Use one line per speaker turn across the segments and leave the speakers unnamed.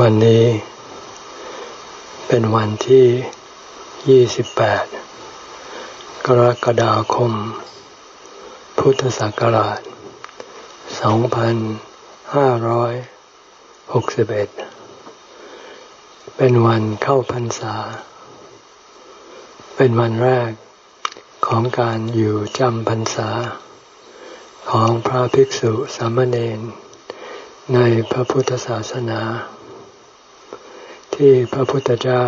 วันนี้ เป็นวันที่ 28 กรกฎาคม พุทธศักราช 2561 เป็นวันเข้าพรรษา เป็นวันแรกของการอยู่จำพรรษา ของพระภิกษุสามเณรในพระพุทธศาสนา ที่พระพุทธเจ้า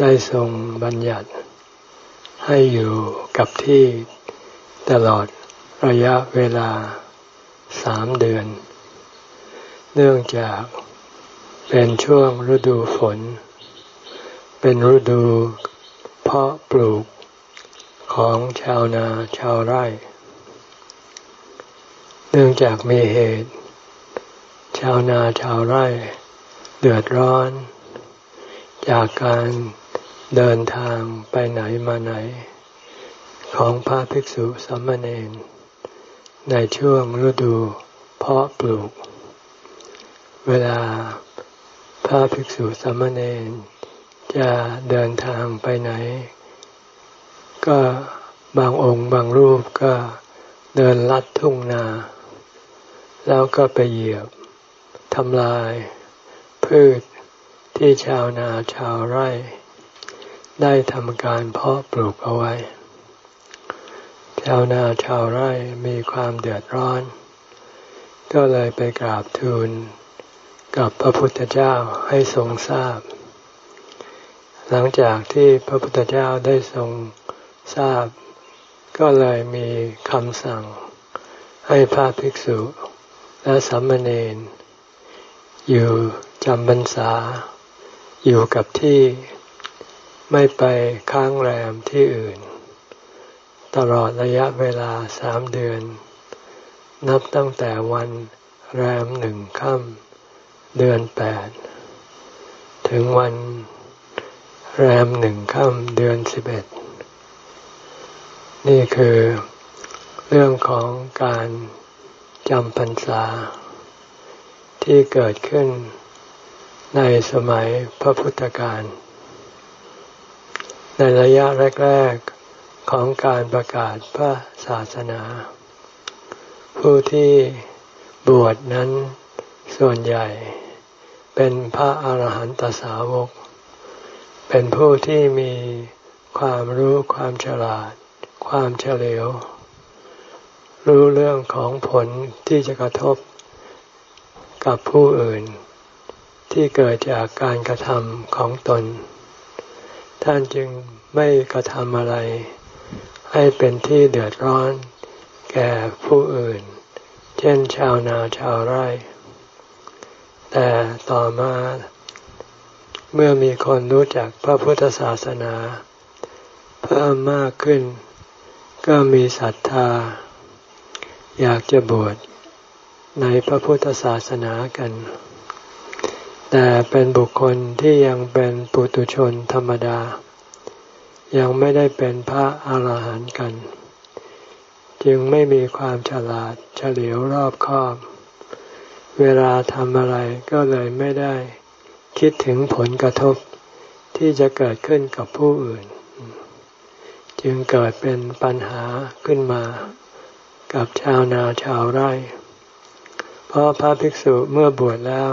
ได้ทรงบัญญัติ ให้อยู่กับที่ตลอดระยะเวลาสามเดือน เนื่องจากเป็นช่วงฤดูฝน เป็นฤดูเพาะปลูกของชาวนาชาวไร่ เนื่องจากมีเหตุ ชาวนาชาวไร่ เดือดร้อน จากการเดินทางไปไหนมาไหน ของพระภิกษุสามเณรในช่วงฤดูเพาะปลูก เวลาพระภิกษุสามเณรจะเดินทางไปไหน ก็บางองค์บางรูปก็เดินลัดทุ่งนา แล้วก็ไปเหยียบทำลาย พืชที่ชาวนาชาวไร่ ได้ทำการเพาะปลูกเอาไว้ ชาวนาชาวไร่มีความเดือดร้อน ก็เลยไปกราบทูลกับพระพุทธเจ้าให้ทรงทราบ หลังจากที่พระพุทธเจ้าได้ทรงทราบ ก็เลยมีคำสั่งให้พระภิกษุและสามเณร อยู่จำพรรษา อยู่กับที่ไม่ไปค้างแรมที่อื่น ตลอดระยะเวลาสามเดือน นับตั้งแต่วันแรมหนึ่งค่ำเดือนแปดถึงวันแรมหนึ่งค่ำเดือนสิบเอ็ดนี่คือเรื่องของการจำพรรษา ที่เกิดขึ้นในสมัยพระพุทธการ ในระยะแรก ๆของการประกาศพระศาสนา ผู้ที่บวชนั้นส่วนใหญ่ เป็นพระอาหารหันตสาวก เป็นผู้ที่มีความรู้ความฉลาด ความเฉลียว รู้เรื่องของผลที่จะกระทบ กับผู้อื่น ที่เกิดจากการกระทำของตน ท่านจึงไม่กระทำอะไร ให้เป็นที่เดือดร้อน แก่ผู้อื่น เช่นชาวนาชาวไร่ แต่ต่อมาเมื่อมีคนรู้จักพระพุทธศาสนา เพิ่มมากขึ้น ก็มีศรัทธา อยากจะบวช ในพระพุทธศาสนากัน แต่เป็นบุคคลที่ยังเป็นปุตุชนธรรมดา ยังไม่ได้เป็นพระอาหารหันต์กัน จึงไม่มีความฉลาดเฉลียวรอบคอบ เวลาทำอะไรก็เลยไม่ได้ คิดถึงผลกระทบที่จะเกิดขึ้นกับผู้อื่น จึงเกิดเป็นปัญหาขึ้นมากับชาวนาชาวไร่ เพราะพระภิกษุเมื่อบวชแล้ว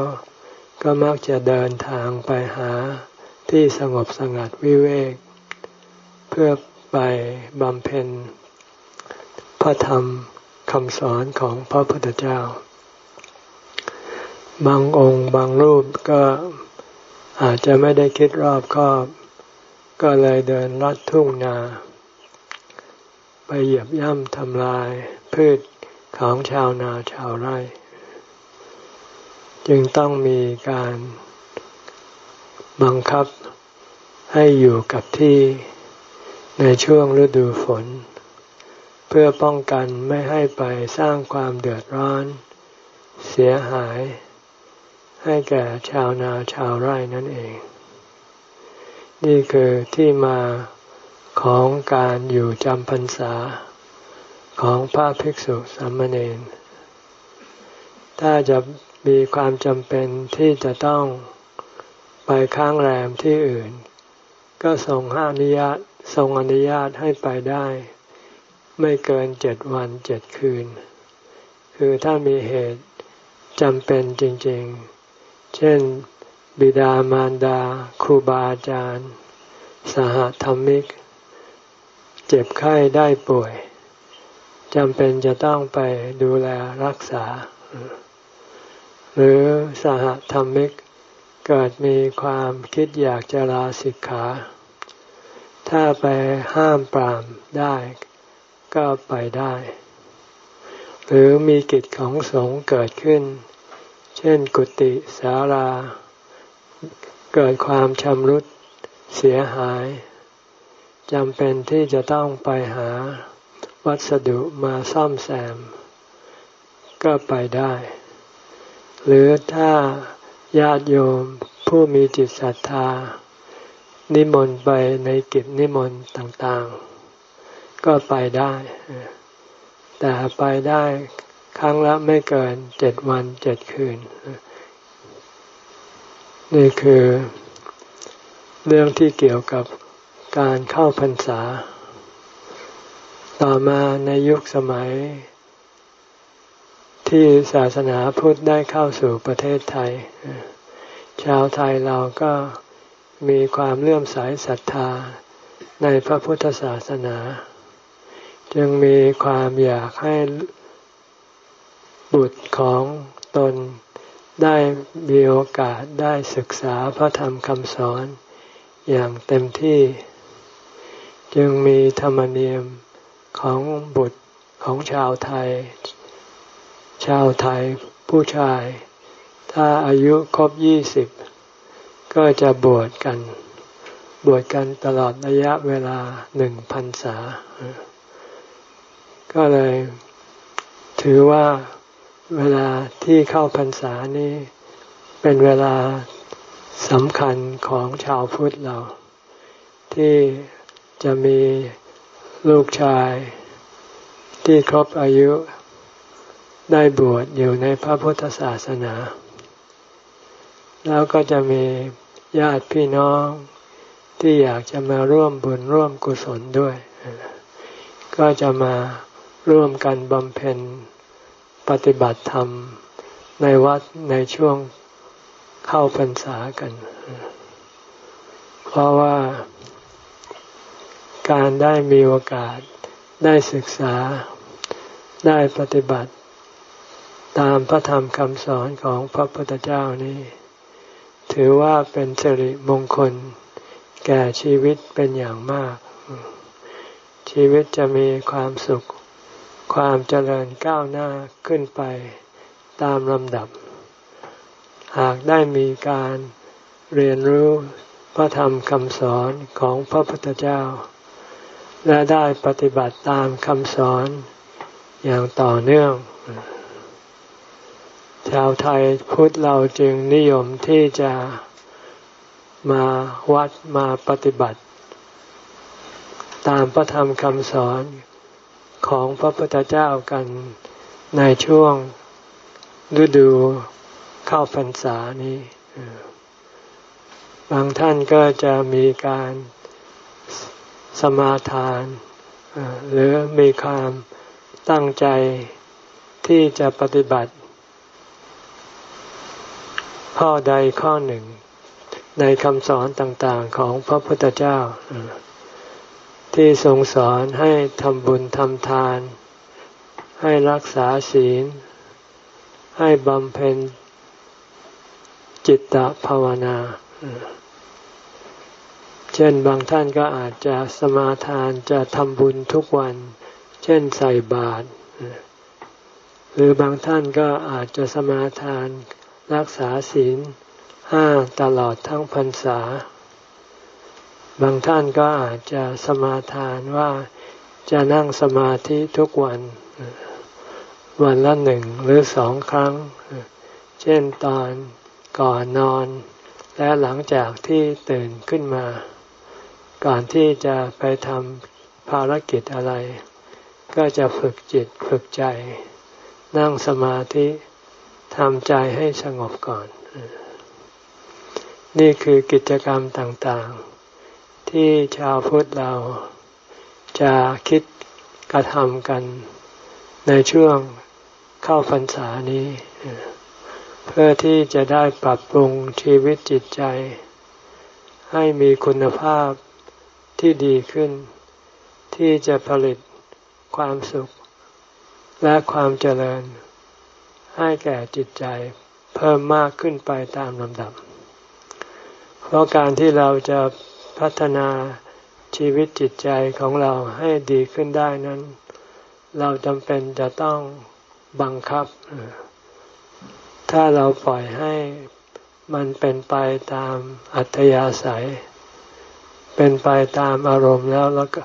ก็มักจะเดินทางไปหาที่สงบสงัดวิเวก เพื่อไปบำเพ็ญ พระธรรมคำสอนของพระพุทธเจ้า บางองค์บางรูปก็อาจจะไม่ได้คิดรอบคอบ ก็เลยเดินลัดทุ่งนา ไปเหยียบย่ำทำลายพืชของชาวนาชาวไร่ จึงต้องมีการบังคับให้อยู่กับที่ในช่วงฤดูฝน เพื่อป้องกันไม่ให้ไปสร้างความเดือดร้อน เสียหาย ให้แก่ชาวนาชาวไร่นั่นเอง นี่คือที่มาของการอยู่จำพรรษาของพระภิกษุสามเณรถ้าจะ มีความจำเป็นที่จะต้องไปค้างแรมที่อื่น ก็ทรงอนุญาตทรงอนุญาตให้ไปได้ ไม่เกินเจ็ดวันเจ็ดคืน คือถ้ามีเหตุจำเป็นจริงๆ เช่น บิดามารดาครูบาอาจารย์ สหธรรมิก เจ็บไข้ได้ป่วยจำเป็นจะต้องไปดูแลรักษา หรือสหธรรมิก เกิดมีความคิดอยากจะลาสิกขา ถ้าไปห้ามปรามได้ก็ไปได้ หรือมีกิจของสงฆ์เกิดขึ้น เช่นกุฏิสารา เกิดความชำรุดเสียหายจำเป็นที่จะต้องไปหาวัสดุมาซ่อมแซม ก็ไปได้ หรือถ้าญาติโยมผู้มีจิตศรัทธา นิมนต์ไปในกิจนิมนต์ต่างๆ ก็ไปได้ แต่ไปได้ครั้งละไม่เกินเจ็ดวันเจ็ดคืน นี่คือเรื่องที่เกี่ยวกับการเข้าพรรษา ต่อมาในยุคสมัย ที่ศาสนาพุทธได้เข้าสู่ประเทศไทย ชาวไทยเราก็มีความเลื่อมใสศรัทธาในพระพุทธศาสนา จึงมีความอยากให้บุตรของตนได้มีโอกาสได้ศึกษาพระธรรมคำสอนอย่างเต็มที่ จึงมีธรรมเนียมของบุตรของชาวไทย ชาวไทยผู้ชาย ถ้าอายุครบยี่สิบก็จะบวชกัน บวชกันตลอดระยะเวลาหนึ่งพันษา ก็เลยถือว่าเวลาที่เข้าพรรษานี้เป็นเวลาสำคัญของชาวพุทธเรา ที่จะมีลูกชายที่ครบอายุ ได้บวชอยู่ในพระพุทธศาสนา แล้วก็จะมีญาติพี่น้องที่อยากจะมาร่วมบุญร่วมกุศลด้วย ก็จะมาร่วมกันบำเพ็ญปฏิบัติธรรมในวัดในช่วงเข้าพรรษากัน เพราะว่าการได้มีโอกาสได้ศึกษาได้ปฏิบัติ ตามพระธรรมคำสอนของพระพุทธเจ้านี้ ถือว่าเป็นสิริมงคล แก่ชีวิตเป็นอย่างมาก ชีวิตจะมีความสุข ความเจริญก้าวหน้าขึ้นไปตามลำดับ หากได้มีการเรียนรู้พระธรรมคำสอนของพระพุทธเจ้า และได้ปฏิบัติตามคำสอนอย่างต่อเนื่อง ชาวไทยพุทธเราจึงนิยมที่จะมาวัดมาปฏิบัติ ตามพระธรรมคำสอนของพระพุทธเจ้ากันในช่วงฤดูเข้าพรรษานี้บางท่านก็จะมีการสมาทานหรือมีความตั้งใจที่จะปฏิบัติ ข้อใดข้อหนึ่ง ในคำสอนต่างๆของพระพุทธเจ้า ที่ทรงสอนให้ทำบุญทำทาน ให้รักษาศีล ให้บำเพ็ญจิตตภาวนา เช่นบางท่านก็อาจจะสมาทานจะทำบุญทุกวัน เช่นใส่บาตรหรือบางท่านก็อาจจะสมาทาน รักษาศีลห้าตลอดทั้งพรรษา บางท่านก็อาจจะสมาทานว่าจะนั่งสมาธิทุกวัน วันละหนึ่งหรือสองครั้ง เช่นตอนก่อนนอน และหลังจากที่ตื่นขึ้นมา ก่อนที่จะไปทำภารกิจอะไร ก็จะฝึกจิตฝึกใจ นั่งสมาธิ ทำใจให้สงบก่อน นี่คือกิจกรรมต่างๆ ที่ชาวพุทธเราจะคิดกระทำกันในช่วงเข้าพรรษานี้ เพื่อที่จะได้ปรับปรุงชีวิตจิตใจ ให้มีคุณภาพที่ดีขึ้น ที่จะผลิตความสุขและความเจริญ ให้แก่จิตใจเพิ่มมากขึ้นไปตามลำดับ เพราะการที่เราจะพัฒนาชีวิตจิตใจของเราให้ดีขึ้นได้นั้น เราจำเป็นจะต้องบังคับ ถ้าเราปล่อยให้มันเป็นไปตามอัธยาศัย เป็นไปตามอารมณ์แล้วแล้วก็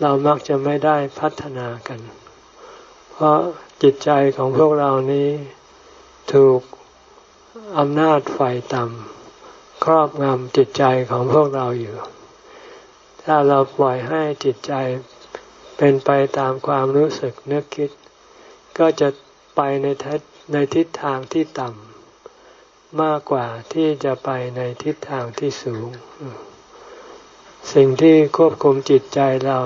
เรามักจะไม่ได้พัฒนากัน เพราะ จิตใจของพวกเรานี้ถูกอำนาจไฟต่ำครอบงำจิตใจของพวกเราอยู่ ถ้าเราปล่อยให้จิตใจเป็นไปตามความรู้สึกนึกคิด ก็จะไปในทิศในทิศทางที่ต่ำมากกว่าที่จะไปในทิศทางที่สูง สิ่งที่ควบคุมจิตใจเรา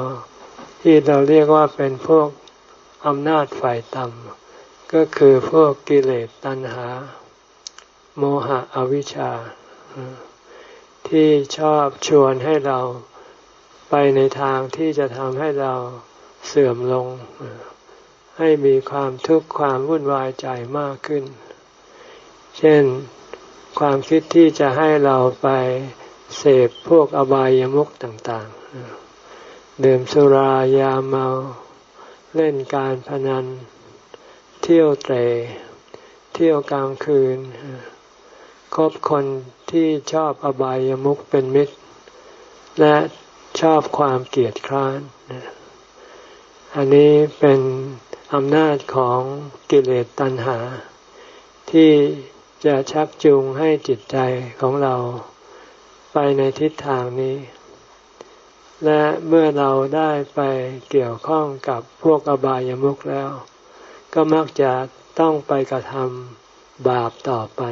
ที่เราเรียกว่าเป็นพวก อำนาจฝ่ายต่ำก็คือพวกกิเลสตัณหา โมหะอวิชชา ที่ชอบชวนให้เราไปในทางที่จะทำให้เราเสื่อมลง ให้มีความทุกข์ความวุ่นวายใจมากขึ้น เช่นความคิดที่จะให้เราไปเสพพวกอบายามุขต่างๆดื่มสุรายาเมา เล่นการพนัน เที่ยวเตะเที่ยวกลางคืน คบคนที่ชอบอบายามุขเป็นมิตร และชอบความเกลียดคร้าน อันนี้เป็นอำนาจของกิเลสตัณหา ที่จะชักจูงให้จิตใจของเราไปในทิศทางนี้ และเมื่อเราได้ไปเกี่ยวข้องกับพวกอบายามุขแล้ว ก็มักจะต้องไปกระทำบาปต่อไป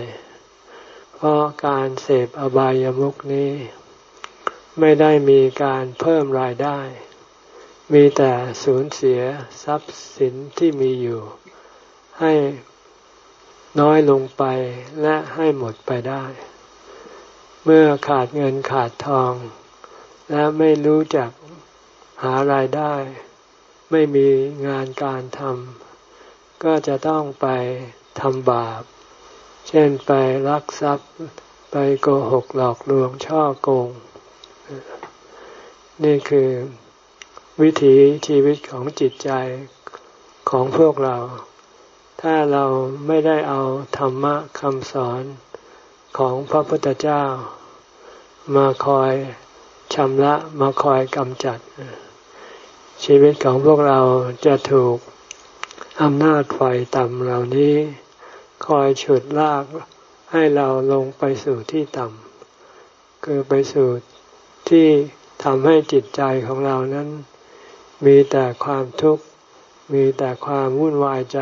เพราะการเสพอบายามุขนี้ ไม่ได้มีการเพิ่มรายได้ มีแต่สูญเสียทรัพย์สินที่มีอยู่ ให้น้อยลงไปและให้หมดไปได้ เมื่อขาดเงินขาดทอง และไม่รู้จักหารายได้ ไม่มีงานการทำก็จะต้องไปทำบาป เช่นไปลักทรัพย์ไปโกหกหลอกลวงช่อโกง นี่คือวิถีชีวิตของจิตใจของพวกเรา ถ้าเราไม่ได้เอาธรรมะคำสอนของพระพุทธเจ้า มาคอย ชำระมาคอยกำจัด ชีวิตของพวกเราจะถูกอำนาจไฟต่ำเหล่านี้ คอยฉุดลากให้เราลงไปสู่ที่ต่ำคือไปสู่ที่ทำให้จิตใจของเรานั้น มีแต่ความทุกข์ มีแต่ความวุ่นวายใจ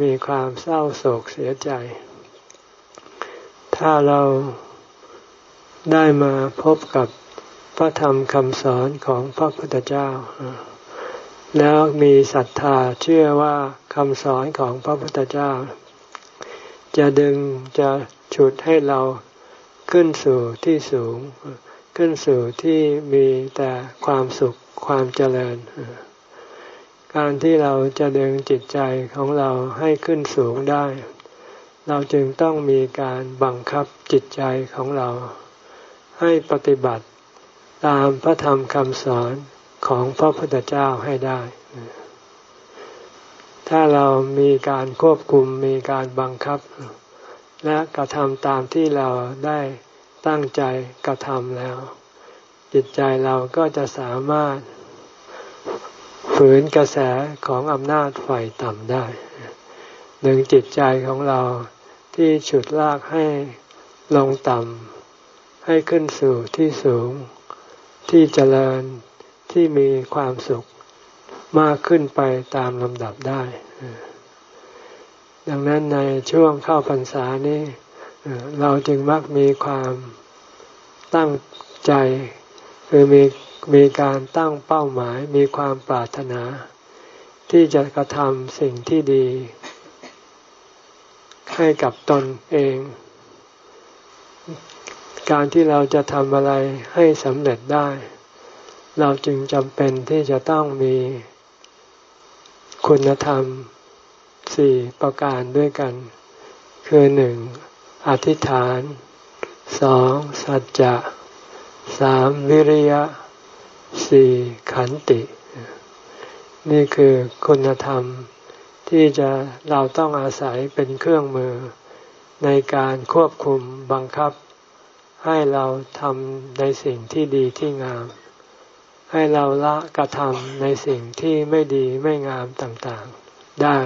มีความเศร้าโศกเสียใจ ถ้าเรา ได้มาพบกับพระธรรมคำสอนของพระพุทธเจ้า แล้วมีศรัทธาเชื่อว่าคำสอนของพระพุทธเจ้า จะดึงจะฉุดให้เราขึ้นสู่ที่สูง ขึ้นสู่ที่มีแต่ความสุขความเจริญ การที่เราจะดึงจิตใจของเราให้ขึ้นสูงได้ เราจึงต้องมีการบังคับจิตใจของเรา ให้ปฏิบัติตามพระธรรมคำสอนของพระพุทธเจ้าให้ได้ ถ้าเรามีการควบคุมมีการบังคับ และกระทำตามที่เราได้ตั้งใจกระทำแล้ว จิตใจเราก็จะสามารถฝืนกระแสของอำนาจฝ่ายต่ำได้ดึงจิตใจของเราที่ฉุดลากให้ลงต่ำ ให้ขึ้นสู่ที่สูง ที่เจริญที่มีความสุขมากขึ้นไปตามลำดับได้ ดังนั้นในช่วงเข้าพรรษานี้ เราจึงมักมีความตั้งใจ คือมีมีการตั้งเป้าหมาย มีความปรารถนา ที่จะกระทำสิ่งที่ดี ให้กับตนเอง การที่เราจะทำอะไรให้สำเร็จได้ เราจึงจำเป็นที่จะต้องมีคุณธรรมสี่ประการด้วยกัน คือหนึ่งอธิษฐานสองสัจจะสามวิริยะสี่ขันติ นี่คือคุณธรรมที่จะเราต้องอาศัยเป็นเครื่องมือในการควบคุมบังคับ ให้เราทำในสิ่งที่ดีที่งาม ให้เราละกระทำในสิ่งที่ไม่ดีไม่งามต่างๆได้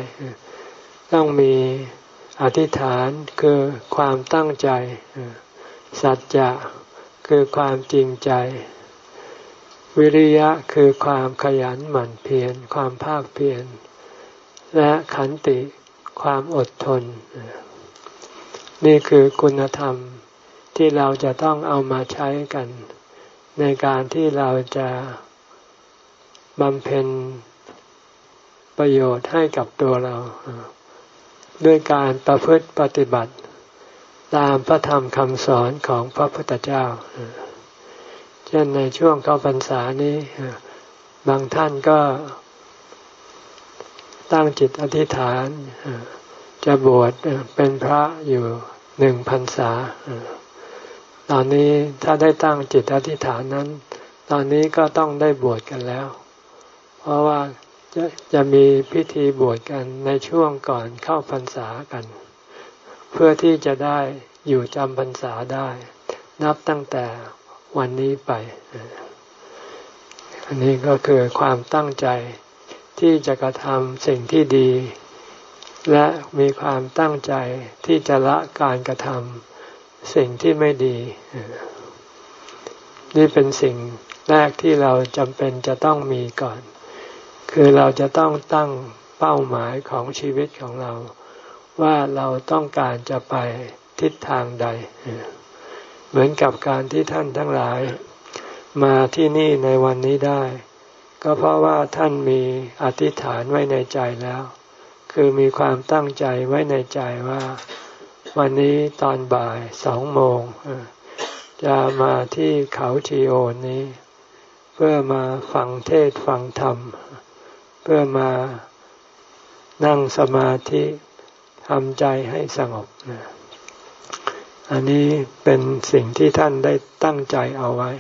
ต้องมีอธิษฐานคือความตั้งใจ สัจจะคือความจริงใจ วิริยะคือความขยันหมั่นเพียรความภาคเพียรและขันติความอดทน นี่คือคุณธรรม ที่เราจะต้องเอามาใช้กัน ในการที่เราจะบำเพ็ญประโยชน์ให้กับตัวเรา ด้วยการประพฤติปฏิบัติ ตามพระธรรมคำสอนของพระพุทธเจ้า เช่นในช่วงเข้าพรรษานี้ บางท่านก็ตั้งจิตอธิษฐาน จะบวชเป็นพระอยู่หนึ่งพรรษา ตอนนี้ถ้าได้ตั้งจิตอธิษฐานนั้น ตอนนี้ก็ต้องได้บวชกันแล้ว เพราะว่าจะจะมีพิธีบวชกันในช่วงก่อนเข้าพรรษากัน เพื่อที่จะได้อยู่จำพรรษาได้ นับตั้งแต่วันนี้ไป อันนี้ก็คือความตั้งใจที่จะกระทำสิ่งที่ดี และมีความตั้งใจที่จะละการกระทำ สิ่งที่ไม่ดี นี่เป็นสิ่งแรกที่เราจำเป็นจะต้องมีก่อน คือเราจะต้องตั้งเป้าหมายของชีวิตของเรา ว่าเราต้องการจะไปทิศทางใด เหมือนกับการที่ท่านทั้งหลาย มาที่นี่ในวันนี้ได้ ก็เพราะว่าท่านมีอธิษฐานไว้ในใจแล้ว คือมีความตั้งใจไว้ในใจว่า วันนี้ตอนบ่ายสองโมงจะมาที่เขาชีโอนนี้ เพื่อมาฟังเทศฟังธรรม เพื่อมานั่งสมาธิทำใจให้สงบนะอันนี้เป็นสิ่งที่ท่านได้ตั้งใจเอาไว้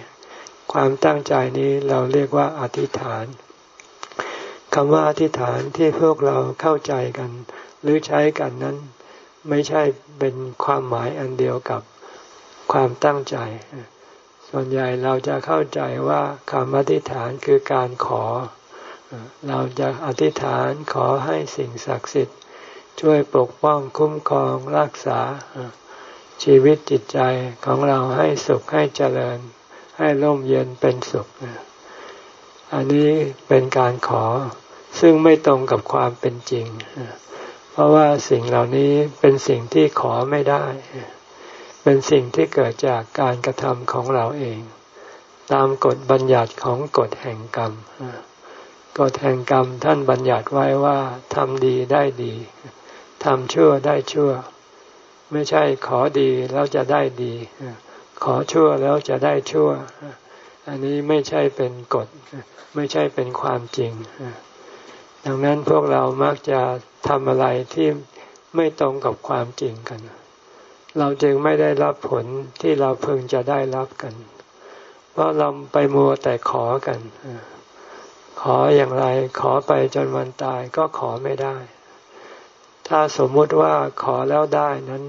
ความตั้งใจนี้เราเรียกว่าอธิษฐานคำว่าอธิษฐานที่พวกเราเข้าใจกัน หรือใช้กันนั้น ไม่ใช่เป็นความหมายอันเดียวกับความตั้งใจ ส่วนใหญ่เราจะเข้าใจว่าคำอธิษฐานคือการขอ เราจะอธิษฐานขอให้สิ่งศักดิ์สิทธิ์ ช่วยปกป้องคุ้มครองรักษา ชีวิตจิตใจของเราให้สุขให้เจริญ ให้ร่มเย็นเป็นสุข อันนี้เป็นการขอซึ่งไม่ตรงกับความเป็นจริง ราะว่าสิ่งเหล่านี้เป็นสิ่งที่ขอไม่ได้ เป็นสิ่งที่เกิดจากการกระทำของเราเอง ตามกฎบัญญัติของกฎแห่งกรรมกฎแห่งกรรมท่านบัญญัติไว้ว่าทำดีได้ดีทำชั่วได้ชั่ว ไม่ใช่ขอดีแล้วจะได้ดี ขอชั่วแล้วจะได้ชั่ว อันนี้ไม่ใช่เป็นกฎ ไม่ใช่เป็นความจริง ดังนั้นพวกเรามักจะทำอะไรที่ไม่ตรงกับความจริงกัน เราจึงไม่ได้รับผลที่เราพึงจะได้รับกัน เพราะเราไปมัวแต่ขอกัน ขออย่างไรขอไปจนวันตายก็ขอไม่ได้ ถ้าสมมุติว่าขอแล้วได้นั้น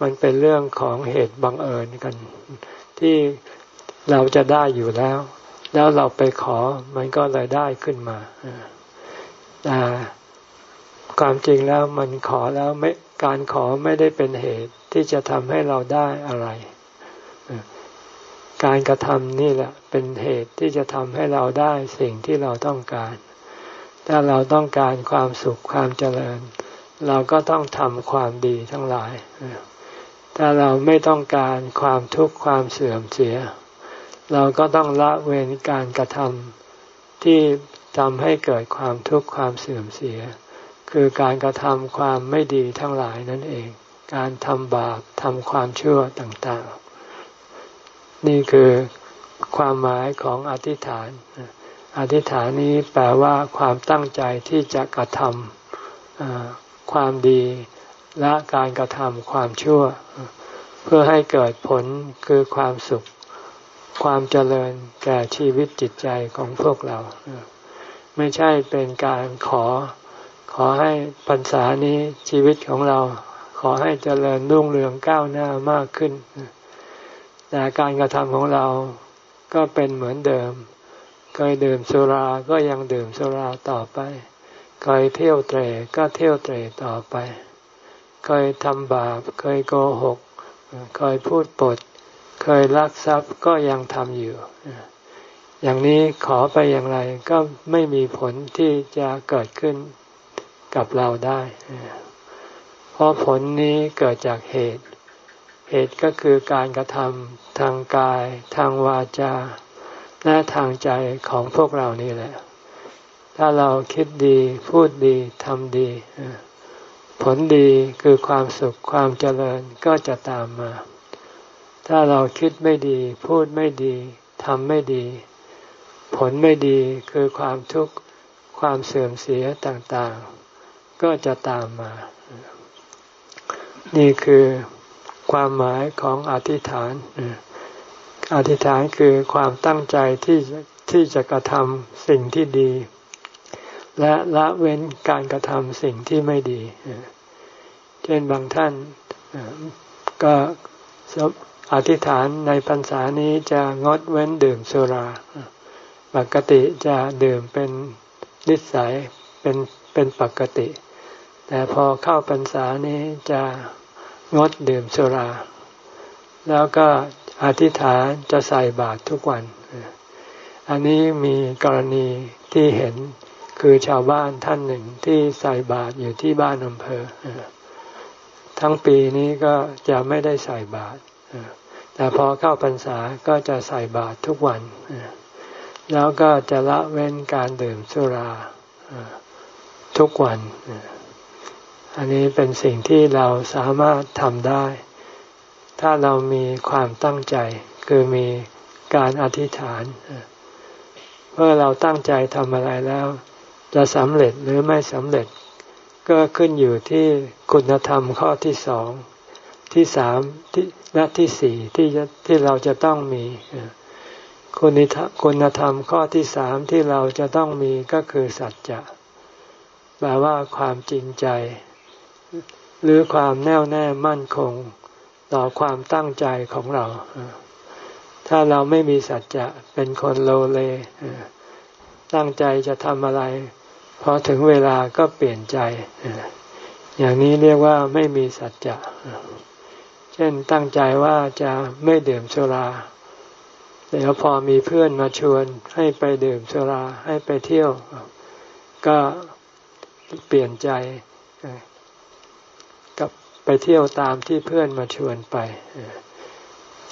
มันเป็นเรื่องของเหตุบังเอิญกัน ที่เราจะได้อยู่แล้ว แล้วเราไปขอมันก็เลยได้ขึ้นมา แต่ความจริงแล้วมันขอแล้วไม่การขอไม่ได้เป็นเหตุที่จะทำให้เราได้อะไร การกระทำนี่แหละเป็นเหตุที่จะทำให้เราได้สิ่งที่เราต้องการ ถ้าเราต้องการความสุขความเจริญ เราก็ต้องทำความดีทั้งหลาย ถ้าเราไม่ต้องการความทุกข์ความเสื่อมเสีย เราก็ต้องละเว้นการกระทำที่ ทำให้เกิดความทุกข์ความเสื่อมเสีย คือการกระทำความไม่ดีทั้งหลายนั่นเอง การทำบาปทำความชั่วต่างๆ นี่คือความหมายของอธิษฐาน อธิษฐานนี้แปลว่าความตั้งใจที่จะกระทำความดีและการกระทำความชั่ว เพื่อให้เกิดผลคือความสุข ความเจริญแก่ชีวิตจิตใจของพวกเรา ไม่ใช่เป็นการขอ ขอให้พรรษานี้ชีวิตของเรา ขอให้เจริญรุ่งเรืองก้าวหน้ามากขึ้น แต่การกระทำของเราก็เป็นเหมือนเดิม เคยดื่มสุราก็ยังดื่มสุราต่อไป เคยเที่ยวเตะก็เที่ยวเตะต่อไป เคยทำบาป เคยโกหก เคยพูดปด เคยลักทรัพย์ก็ยังทำอยู่ อย่างนี้ขอไปอย่างไรก็ไม่มีผลที่จะเกิดขึ้นกับเราได้ เพราะผลนี้เกิดจากเหตุ เหตุก็คือการกระทำทางกาย ทางวาจา และทางใจของพวกเรานี่แหละ ถ้าเราคิดดี พูดดี ทำดี ผลดีคือความสุขความเจริญก็จะตามมา ถ้าเราคิดไม่ดี พูดไม่ดีทำไม่ดี ผลไม่ดีคือความทุกข์ความเสื่อมเสียต่างๆ ก็จะตามมา นี่คือความหมายของอธิษฐานอธิษฐานคือความตั้งใจที่ที่จะกระทำสิ่งที่ดี และละเว้นการกระทำสิ่งที่ไม่ดี เช่นบางท่านก็อธิษฐานในพรรษานี้จะงดเว้นดื่มสุรา ปกติจะดื่มเป็นนิสัยเป็นเป็นปกติ แต่พอเข้าพรรษานี้จะงดดื่มสุรา แล้วก็อธิษฐานจะใส่บาตรทุกวัน อันนี้มีกรณีที่เห็นคือชาวบ้านท่านหนึ่งที่ใส่บาตรอยู่ที่บ้านอำเภอ ทั้งปีนี้ก็จะไม่ได้ใส่บาตรแต่พอเข้าพรรษาก็จะใส่บาตรทุกวัน แล้วก็จะละเว้นการดื่มสุราทุกวัน อันนี้เป็นสิ่งที่เราสามารถทำได้ ถ้าเรามีความตั้งใจ คือมีการอธิษฐาน เมื่อเราตั้งใจทำอะไรแล้ว จะสำเร็จหรือไม่สำเร็จ ก็ขึ้นอยู่ที่คุณธรรมข้อที่สองที่สามที่และที่สี่ที่ที่เราจะต้องมี คุณคุณธรรมข้อที่สามที่เราจะต้องมีก็คือสัจจะแปลว่าความจริงใจ หรือความแน่วแน่มั่นคง ต่อความตั้งใจของเรา ถ้าเราไม่มีสัจจะเป็นคนโลเล ตั้งใจจะทำอะไร พอถึงเวลาก็เปลี่ยนใจ อย่างนี้เรียกว่าไม่มีสัจจะ เช่นตั้งใจว่าจะไม่ดื่มสุรา เดี๋ยวพอมีเพื่อนมาชวนให้ไปดื่มสุราให้ไปเที่ยว ก็เปลี่ยนใจกับไปเที่ยวตามที่เพื่อนมาชวนไป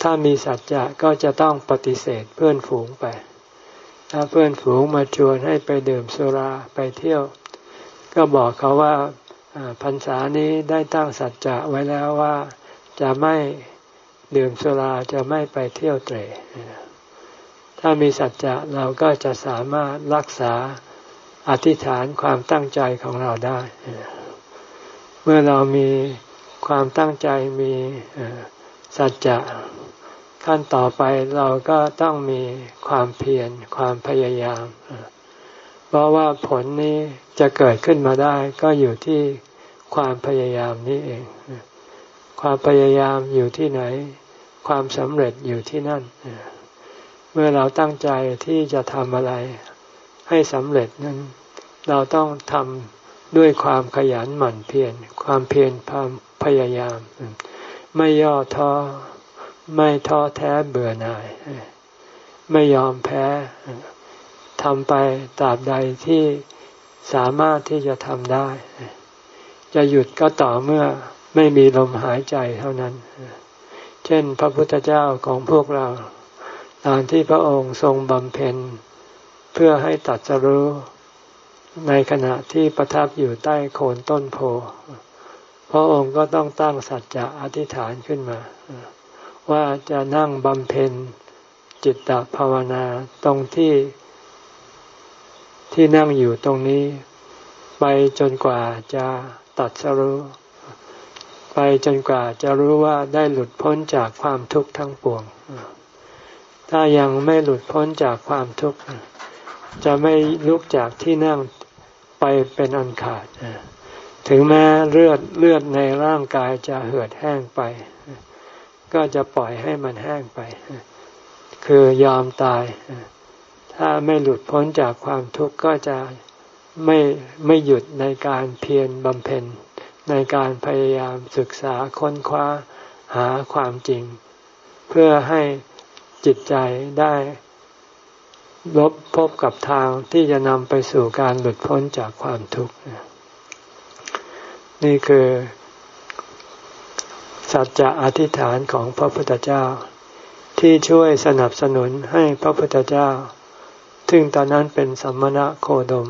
ถ้ามีสัจจะก็จะต้องปฏิเสธเพื่อนฝูงไป ถ้าเพื่อนฝูงมาชวนให้ไปดื่มสุราไปเที่ยว ก็บอกเขาว่าพรรษานี้ได้ตั้งสัจจะไว้แล้วว่าจะไม่ดื่มสุราจะไม่ไปเที่ยวเตะ ถ้ามีสัจจะเราก็จะสามารถรักษาอธิษฐานความตั้งใจของเราได้ เมื่อเรามีความตั้งใจมีสัจจะขั้นต่อไปเราก็ต้องมีความเพียรความพยายาม เพราะว่าผลนี้จะเกิดขึ้นมาได้ก็อยู่ที่ความพยายามนี้เอง ความพยายามอยู่ที่ไหน ความสำเร็จอยู่ที่นั่นเเมื่อเราตั้งใจที่จะทำอะไรให้สำเร็จนั้น เราต้องทำด้วยความขยันหมั่นเพียรความเพียรความพยายาม ไม่ย่อท้อไม่ท้อแท้เบื่อหน่าย ไม่ยอมแพ้ทำไปตราบใดที่สามารถที่จะทำได้ จะหยุดก็ต่อเมื่อไม่มีลมหายใจเท่านั้น เช่นพระพุทธเจ้าของพวกเรา ตอนที่พระองค์ทรงบำเพ็ญ เพื่อให้ตัดสรู้ในขณะที่ประทับอยู่ใต้โคนต้นโพพระองค์ก็ต้องตั้งสัจจะอธิษฐานขึ้นมา ว่าจะนั่งบำเพ็ญจิตตภาวนาตรงที่ที่นั่งอยู่ตรงนี้ ไปจนกว่าจะตัดสรู้ไปจนกว่าจะรู้ว่าได้หลุดพ้นจากความทุกข์ทั้งปวง ถ้ายังไม่หลุดพ้นจากความทุกข์จะไม่ลุกจากที่นั่งไปเป็นอันขาด ถึงแม้เลือดเลือดในร่างกายจะเหือดแห้งไป ก็จะปล่อยให้มันแห้งไป คือยอมตาย ถ้าไม่หลุดพ้นจากความทุกข์ก็จะไม่ไม่หยุดในการเพียรบำเพ็ญ ในการพยายามศึกษาค้นคว้าหาความจริง เพื่อให้ จิตใจได้ลบพบกับทางที่จะนำไปสู่การหลุดพ้นจากความทุกข์นี่คือ สัจจะอธิษฐานของพระพุทธเจ้า ที่ช่วยสนับสนุนให้พระพุทธเจ้า ซึ่งตอนนั้นเป็นสัมมณะโคดม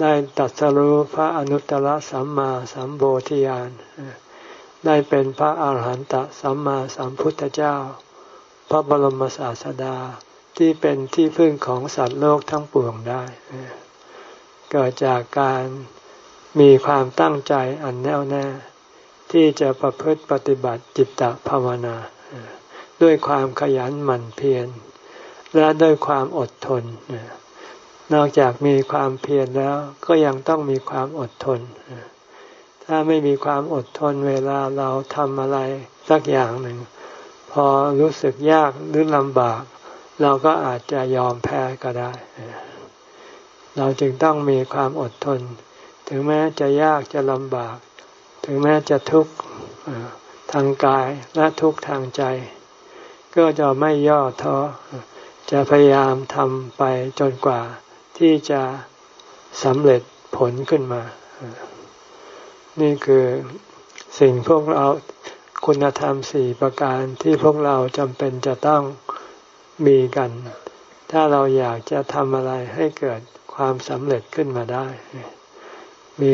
ได้ตัดสรู้พระอนุตตรสัมมาสัมโพธิญาณได้เป็นพระอาหารหันตสัมมาสัมพุทธเจ้า พระบรมศาสดาที่เป็นที่พึ่งของสัตว์โลกทั้งปวงได้ เกิดจากการมีความตั้งใจอันแน่วแน่ ที่จะประพฤติปฏิบัติจิตตภาวนา ด้วยความขยันหมั่นเพียรและด้วยความอดทน นอกจากมีความเพียรแล้วก็ยังต้องมีความอดทน ถ้าไม่มีความอดทนเวลาเราทำอะไรสักอย่างหนึ่ง อรู้สึกยากหรือลำบาก เราก็อาจจะยอมแพ้ก็ได้ เราจึงต้องมีความอดทน ถึงแม้จะยากจะลำบาก ถึงแม้จะทุกข์ทางกายและทุกข์ทางใจ ก็จะไม่ย่อท้อจะพยายามทำไปจนกว่าที่จะสำเร็จผลขึ้นมา นี่คือสิ่งพวกเรา คุณธรรมสี่ประการที่พวกเราจำเป็นจะต้องมีกัน ถ้าเราอยากจะทำอะไรให้เกิดความสำเร็จขึ้นมาได้ มี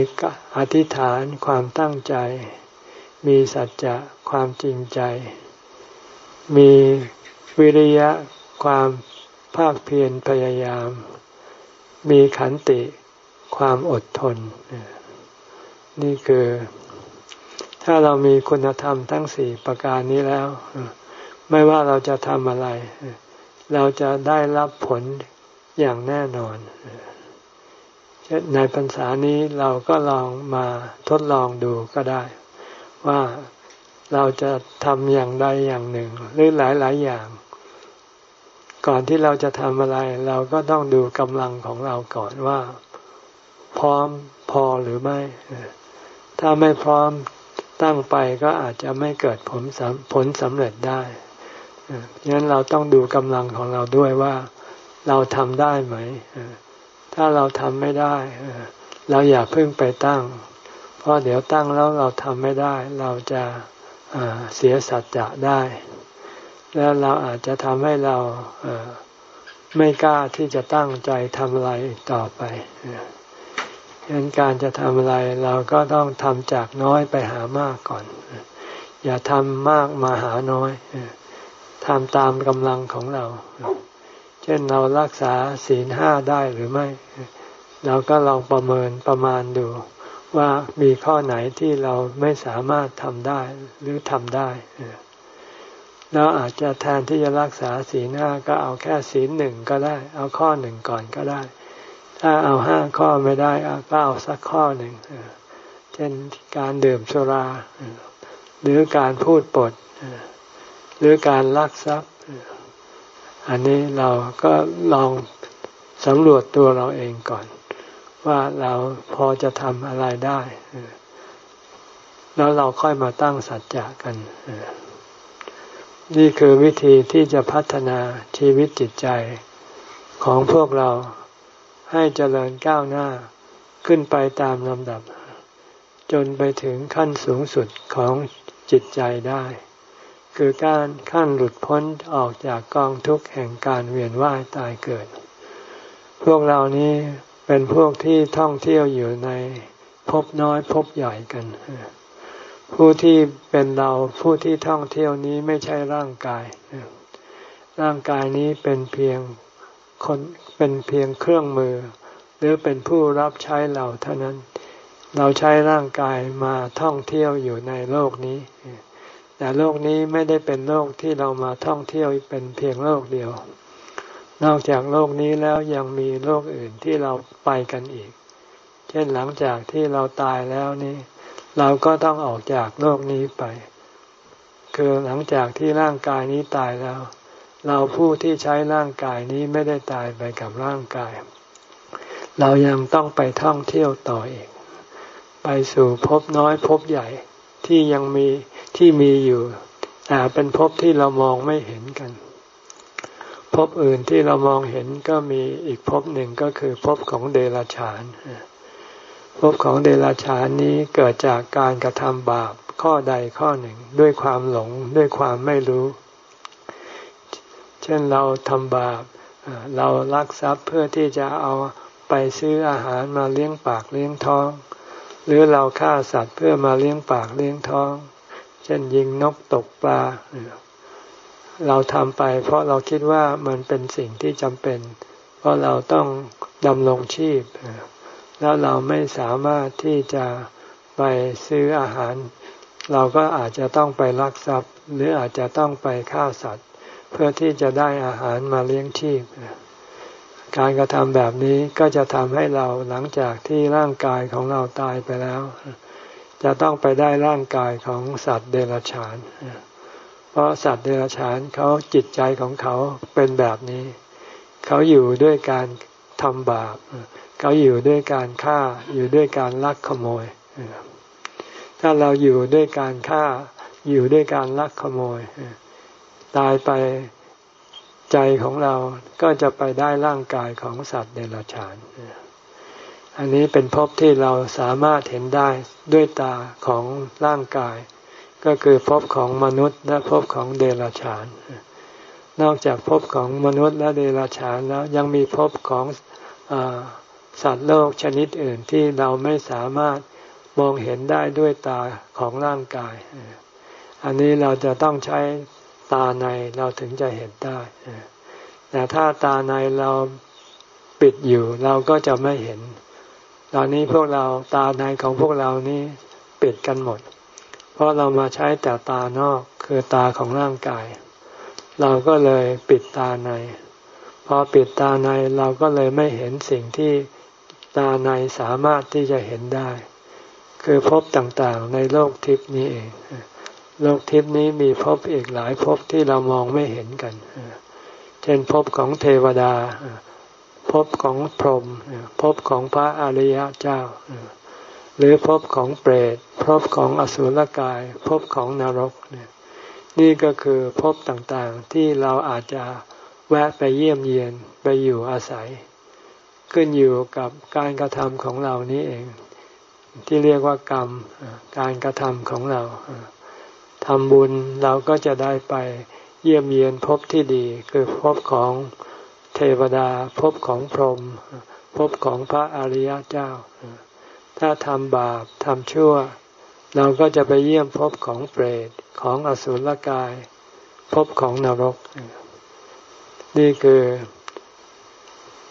อธิษฐานความตั้งใจ มีสัจจะความจริงใจ มีวิริยะความภาคเพียรพยายาม มีขันติความอดทน นี่คือ ถ้าเรามีคุณธรรมทั้งสี่ประการนี้แล้ว ไม่ว่าเราจะทำอะไร เราจะได้รับผลอย่างแน่นอนในพรรษานี้เราก็ลองมาทดลองดูก็ได้ ว่าเราจะทำอย่างใดอย่างหนึ่ง หรือหลายๆอย่าง ก่อนที่เราจะทำอะไร เราก็ต้องดูกำลังของเราก่อนว่า พร้อมพอหรือไม่ ถ้าไม่พร้อม ตั้งไปก็อาจจะไม่เกิดผลผลสำเร็จได้งั้นเราต้องดูกำลังของเราด้วยว่าเราทำได้ไหม ถ้าเราทำไม่ได้เราอย่าเพิ่งไปตั้ง เพราะเดี๋ยวตั้งแล้วเราทำไม่ได้ เราจะเสียสัจจะได้ แล้วเราอาจจะทำให้เราไม่กล้าที่จะตั้งใจทำอะไรต่อไป ฉะนั้นการจะทำอะไรเราก็ต้องทำจากน้อยไปหามากก่อน อย่าทำมากมาหาน้อยทำตามกำลังของเรา เช่นเรารักษาศีลห้าได้หรือไม่ เราก็ลองประเมินประมาณดู ว่ามีข้อไหนที่เราไม่สามารถทำได้หรือทำได้แล้วอาจจะแทนที่จะรักษาศีลห้าก็เอาแค่ศีลหนึ่งก็ได้ เอาข้อหนึ่งก่อนก็ได้ ถ้าเอาห้าข้อไม่ได้ก็เอาสักข้อหนึ่งเช่นการดื่มสุรา หรือการพูดปด หรือการลักทรัพย์ อันนี้เราก็ลองสำรวจตัวเราเองก่อน ว่าเราพอจะทำอะไรได้ แล้วเราค่อยมาตั้งสัจจะกัน นี่คือวิธีที่จะพัฒนาชีวิตจิตใจของพวกเรา ให้เจริญก้าวหน้าขึ้นไปตามลำดับ จนไปถึงขั้นสูงสุดของจิตใจได้ คือการขั้นหลุดพ้นออกจากกองทุกข์แห่งการเวียนว่ายตายเกิด พวกเรานี้เป็นพวกที่ท่องเที่ยวอยู่ในพบน้อยพบใหญ่กัน ผู้ที่เป็นเราผู้ที่ท่องเที่ยวนี้ไม่ใช่ร่างกาย ร่างกายนี้เป็นเพียงคนเป็นเพียงเครื่องมือ หรือเป็นผู้รับใช้เราเท่านั้น เราใช้ร่างกายมาท่องเที่ยวอยู่ในโลกนี้ แต่โลกนี้ไม่ได้เป็นโลกที่เรามาท่องเที่ยวเป็นเพียงโลกเดียว นอกจากโลกนี้แล้วยังมีโลกอื่นที่เราไปกันอีก เช่นหลังจากที่เราตายแล้วนี่เราก็ต้องออกจากโลกนี้ไป คือหลังจากที่ร่างกายนี้ตายแล้ว เราผู้ที่ใช้ร่างกายนี้ไม่ได้ตายไปกับร่างกาย เรายังต้องไปท่องเที่ยวต่อเองไปสู่ภพน้อยภพใหญ่ที่ยังมีที่มีอยู่แต่เป็นภพที่เรามองไม่เห็นกันภพอื่นที่เรามองเห็นก็มีอีกภพหนึ่งก็คือภพของเดรัจฉานภพของเดรัจฉานนี้เกิดจากการกระทำบาปข้อใดข้อหนึ่งด้วยความหลงด้วยความไม่รู้ เช่นเราทำบาปเราลักทรัพย์เพื่อที่จะเอาไปซื้ออาหารมาเลี้ยงปากเลี้ยงท้อง หรือเราฆ่าสัตว์เพื่อมาเลี้ยงปากเลี้ยงท้อง เช่นยิงนกตกปลา เราทำไปเพราะเราคิดว่ามันเป็นสิ่งที่จำเป็น เพราะเราต้องดำรงชีพ แล้วเราไม่สามารถที่จะไปซื้ออาหาร เราก็อาจจะต้องไปลักทรัพย์ หรืออาจจะต้องไปฆ่าสัตว์ เพื่อที่จะได้อาหารมาเลี้ยงชีพ การกระทำแบบนี้ก็จะทำให้เราหลังจากที่ร่างกายของเราตายไปแล้ว จะต้องไปได้ร่างกายของสัตว์เดรัจฉาน เพราะสัตว์เดรัจฉานเขาจิตใจของเขาเป็นแบบนี้ เขาอยู่ด้วยการทำบาปเขาอยู่ด้วยการฆ่าอยู่ด้วยการลักขโมย ถ้าเราอยู่ด้วยการฆ่าอยู่ด้วยการลักขโมย ตายไปใจของเราก็จะไปได้ร่างกายของสัตว์เดรัจฉาน อันนี้เป็นภพที่เราสามารถเห็นได้ด้วยตาของร่างกาย ก็คือภพของมนุษย์และภพของเดรัจฉาน นอกจากภพของมนุษย์และเดรัจฉานแล้วยังมีภพของอสัตว์โลกชนิดอื่นที่เราไม่สามารถมองเห็นได้ด้วยตาของร่างกาย อันนี้เราจะต้องใช้ ตาในเราถึงจะเห็นได้แต่ถ้าตาในเราปิดอยู่เราก็จะไม่เห็น ตอนนี้พวกเราตาในของพวกเรานี่ปิดกันหมด เพราะเรามาใช้แต่ตานอกคือตาของร่างกาย เราก็เลยปิดตาใน พอปิดตาในเราก็เลยไม่เห็นสิ่งที่ตาในสามารถที่จะเห็นได้ คือพบต่างๆในโลกทิพนี้เอง โลกทิพนี้มีภพอีกหลายภพที่เรามองไม่เห็นกัน เช่นภพของเทวดาภพของพรหมภพของพระอริยเจ้า หรือภพของเปรตภพของอสุรกายภพของนรกนี่ก็คือภพต่างๆที่เราอาจจะแวะไปเยี่ยมเยียนไปอยู่อาศัย ขึ้นอยู่กับการกระทำของเรานี้เอง ที่เรียกว่ากรรมการกระทำของเรา ทำบุญเราก็จะได้ไปเยี่ยมเยียนพบที่ดี คือพบของเทวดาพบของพรหมพบของพระอริยเจ้า ถ้าทำบาปทำชั่ว เราก็จะไปเยี่ยมพบของเปรตของอสุรกาย พบของนรก นี่คือ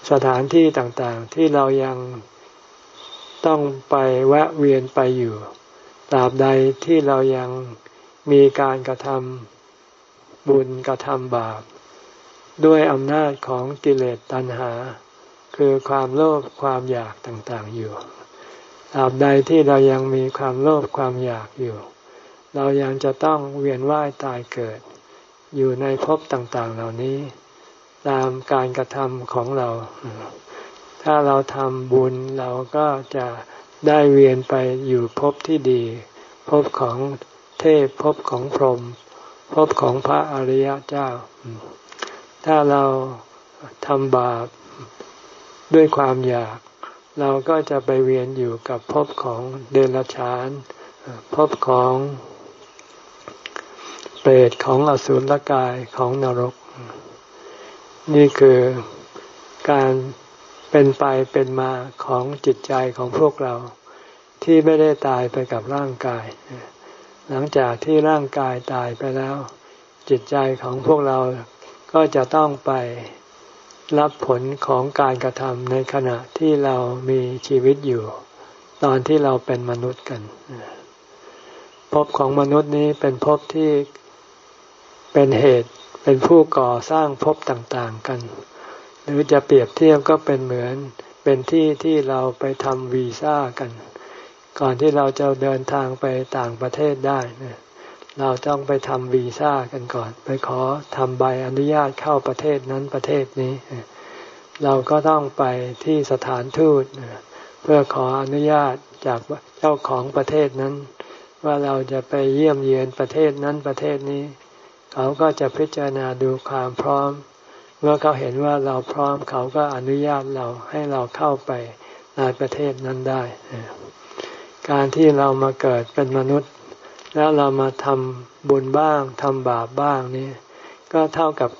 สถานที่ต่างๆ ที่เรายังต้องไปแวะเวียนไปอยู่ตราบใดที่เรายัง มีการกระทำบุญกระทำบาป ด้วยอำนาจของกิเลสตัณหา คือความโลภความอยากต่างๆอยู่ตราบใดที่เรายังมีความโลภความอยากอยู่ เรายังจะต้องเวียนว่ายตายเกิด อยู่ในภพต่างๆเหล่านี้ ตามการกระทำของเรา ถ้าเราทำบุญเราก็จะได้เวียนไปอยู่ภพที่ดีภพของ เทพภพของพรหมพของพระอริยเจ้า ถ้าเราทำบาปด้วยความอยาก เราก็จะไปเวียนอยู่กับภพของเดรัจฉานภพของเปรตของอสุรกายของนรก นี่คือการเป็นไปเป็นมาของจิตใจของพวกเราที่ไม่ได้ตายไปกับร่างกาย หลังจากที่ร่างกายตายไปแล้ว จิตใจของพวกเราก็จะต้องไปรับผลของการกระทำในขณะที่เรามีชีวิตอยู่ ตอนที่เราเป็นมนุษย์กันภพของมนุษย์นี้เป็นภพที่เป็นเหตุเป็นผู้ก่อสร้างภพต่างๆกัน หรือจะเปรียบเทียบก็เป็นเหมือนเป็นที่ที่เราไปทำวีซ่ากัน ก่อนที่เราจะเดินทางไปต่างประเทศได้เราต้องไปทำวีซ่ากันก่อน ไปขอทำใบอนุญาตเข้าประเทศนั้นประเทศนี้ เราก็ต้องไปที่สถานทูตเพื่อขออนุญาตจากเจ้าของประเทศนั้น ว่าเราจะไปเยี่ยมเยียนประเทศนั้นประเทศนี้ เขาก็จะพิจารณาดูความพร้อม เมื่อเขาเห็นว่าเราพร้อมเขาก็อนุญาตเราให้เราเข้าไปในประเทศนั้นได้ การที่เรามาเกิดเป็นมนุษย์ แล้วเรามาทำบุญบ้างทำบาปบ้างนี่ก็เท่ากับ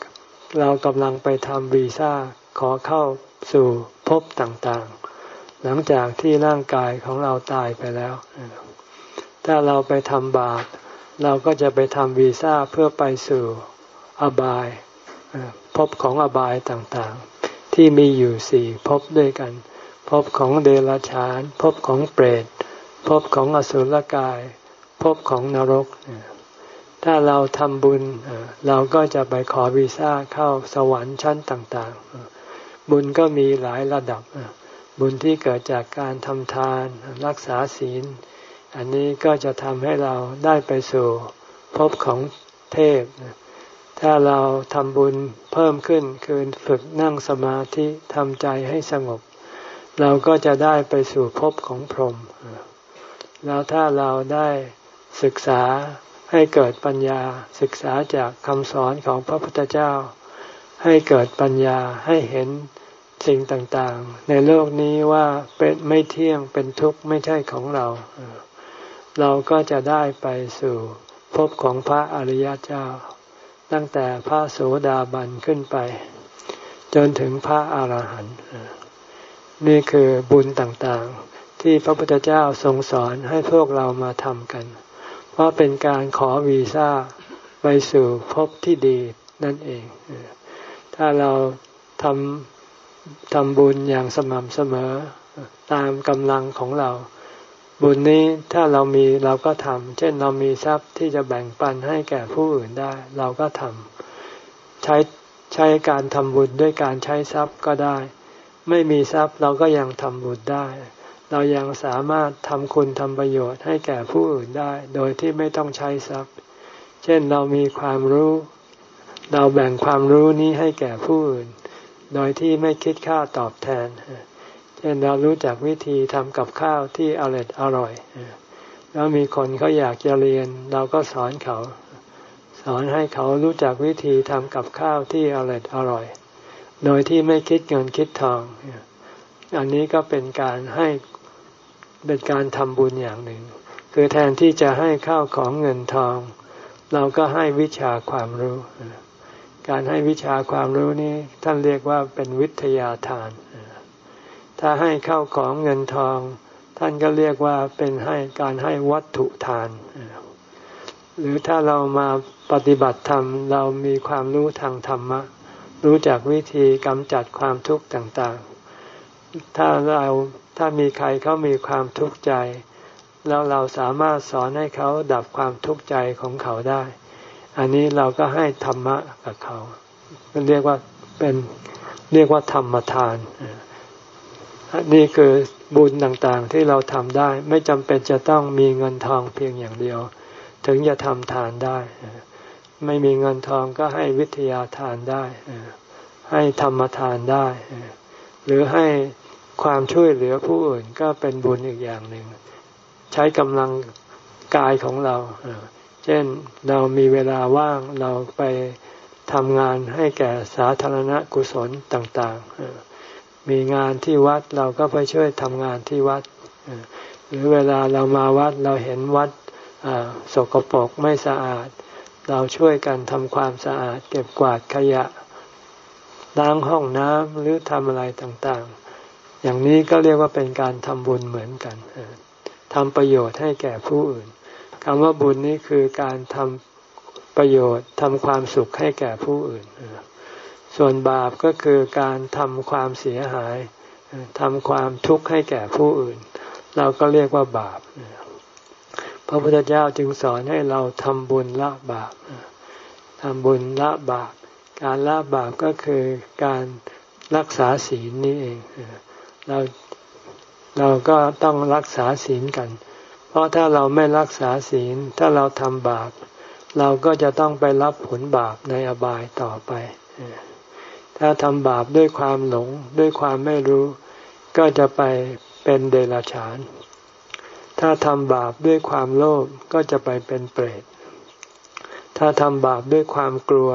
เรากำลังไปทำวีซ่าขอเข้าสู่ภพต่างๆ หลังจากที่ร่างกายของเราตายไปแล้ว ถ้าเราไปทำบาปเราก็จะไปทำวีซ่าเพื่อไปสู่อบายภพของอบายต่างๆ ที่มีอยู่สี่ภพด้วยกันภพของเดรัจฉานภพของเปรต ภพของอสุรกายภพของนรก ถ้าเราทำบุญเราก็จะไปขอวีซ่าเข้าสวรรค์ชั้นต่างๆ บุญก็มีหลายระดับ บุญที่เกิดจากการทำทานรักษาศีล อันนี้ก็จะทำให้เราได้ไปสู่ภพของเทพ ถ้าเราทำบุญเพิ่มขึ้นคือฝึกนั่งสมาธิทำใจให้สงบ เราก็จะได้ไปสู่ภพของพรหม แล้วถ้าเราได้ศึกษาให้เกิดปัญญาศึกษาจากคำสอนของพระพุทธเจ้า ให้เกิดปัญญาให้เห็นสิ่งต่างๆ ในโลกนี้ว่าเป็นไม่เที่ยงเป็นทุกข์ไม่ใช่ของเรา เราก็จะได้ไปสู่พบของพระอริยเจ้า ตั้งแต่พระโสดาบันขึ้นไป จนถึงพระอาหารหันต์นี่คือบุญต่างๆ ที่พระพุทธเจ้าทรงสอนให้พวกเรามาทำกัน เพราะเป็นการขอวีซ่าไปสู่พบที่ดีนั่นเอง ถ้าเราทำทำบุญอย่างสม่ำเสมอตามกำลังของเรา บุญนี้ถ้าเรามีเราก็ทำเช่นเรามีทรัพย์ที่จะแบ่งปันให้แก่ผู้อื่นได้ เราก็ทำใช้ใช้การทำบุญด้วยการใช้ทรัพย์ก็ได้ ไม่มีทรัพย์เราก็ยังทำบุญได้ เรายังสามารถทำคุณทำประโยชน์ให้แก่ผู้อื่นได้ โดยที่ไม่ต้องใช้ทรัพย์ เช่นเรามีความรู้ เราแบ่งความรู้นี้ให้แก่ผู้อื่น โดยที่ไม่คิดค่าตอบแทน เช่นเรารู้จักวิธีทำกับข้าวที่อร่อยอร่อย แล้วมีคนเขาอยากจะเรียน เราก็สอนเขา สอนให้เขารู้จักวิธีทำกับข้าวที่อร่อยอร่อย โดยที่ไม่คิดเงินคิดทอง อันนี้ก็เป็นการให้ เป็นการทำบุญอย่างหนึ่ง คือแทนที่จะให้ข้าวของเงินทอง เราก็ให้วิชาความรู้ การให้วิชาความรู้นี้ท่านเรียกว่าเป็นวิทยาทาน ถ้าให้ข้าวของเงินทอง ท่านก็เรียกว่าเป็นให้การให้วัตถุทาน หรือถ้าเรามาปฏิบัติธรรมเรามีความรู้ทางธรรมะ รู้จักวิธีกำจัดความทุกข์ต่างๆ ถ้าเรา ถ้ามีใครเขามีความทุกข์ใจ แล้วเราสามารถสอนให้เขาดับความทุกข์ใจของเขาได้ อันนี้เราก็ให้ธรรมะกับเขาเรียกว่าเป็นเรียกว่าธรรมทานนี่คือบุญต่างๆที่เราทำได้ ไม่จำเป็นจะต้องมีเงินทองเพียงอย่างเดียว ถึงจะทำทานได้ ไม่มีเงินทองก็ให้วิทยาทานได้ ให้ธรรมทานได้ หรือให้ ความช่วยเหลือผู้อื่นก็เป็นบุญอีกอย่างหนึ่ง ใช้กำลังกายของเรา เช่นเรามีเวลาว่างเราไปทำงานให้แก่สาธารณกุศลต่างๆ มีงานที่วัดเราก็ไปช่วยทำงานที่วัด หรือเวลาเรามาวัดเราเห็นวัดสกปรกไม่สะอาด เราช่วยกันทำความสะอาด เก็บกวาดขยะล้างห้องน้ำหรือทำอะไรต่างๆ อย่างนี้ก็เรียกว่าเป็นการทำบุญเหมือนกันทำประโยชน์ให้แก่ผู้อื่นคำว่าบุญนี้คือการทำประโยชน์ทำความสุขให้แก่ผู้อื่น ส่วนบาปก็คือการทำความเสียหายทำความทุกข์ให้แก่ผู้อื่น เราก็เรียกว่าบาปพระพุทธเจ้าจึงสอนให้เราทำบุญละบาปทำบุญละบาป การละบาปก็คือการรักษาศีลนี่เอง เราเราก็ต้องรักษาศีลกัน เพราะถ้าเราไม่รักษาศีล ถ้าเราทำบาป เราก็จะต้องไปรับผลบาปในอบายต่อไป ถ้าทำบาปด้วยความหลงด้วยความไม่รู้ ก็จะไปเป็นเดรัจฉาน ถ้าทำบาปด้วยความโลภก็จะไปเป็นเปรต ถ้าทำบาปด้วยความกลัว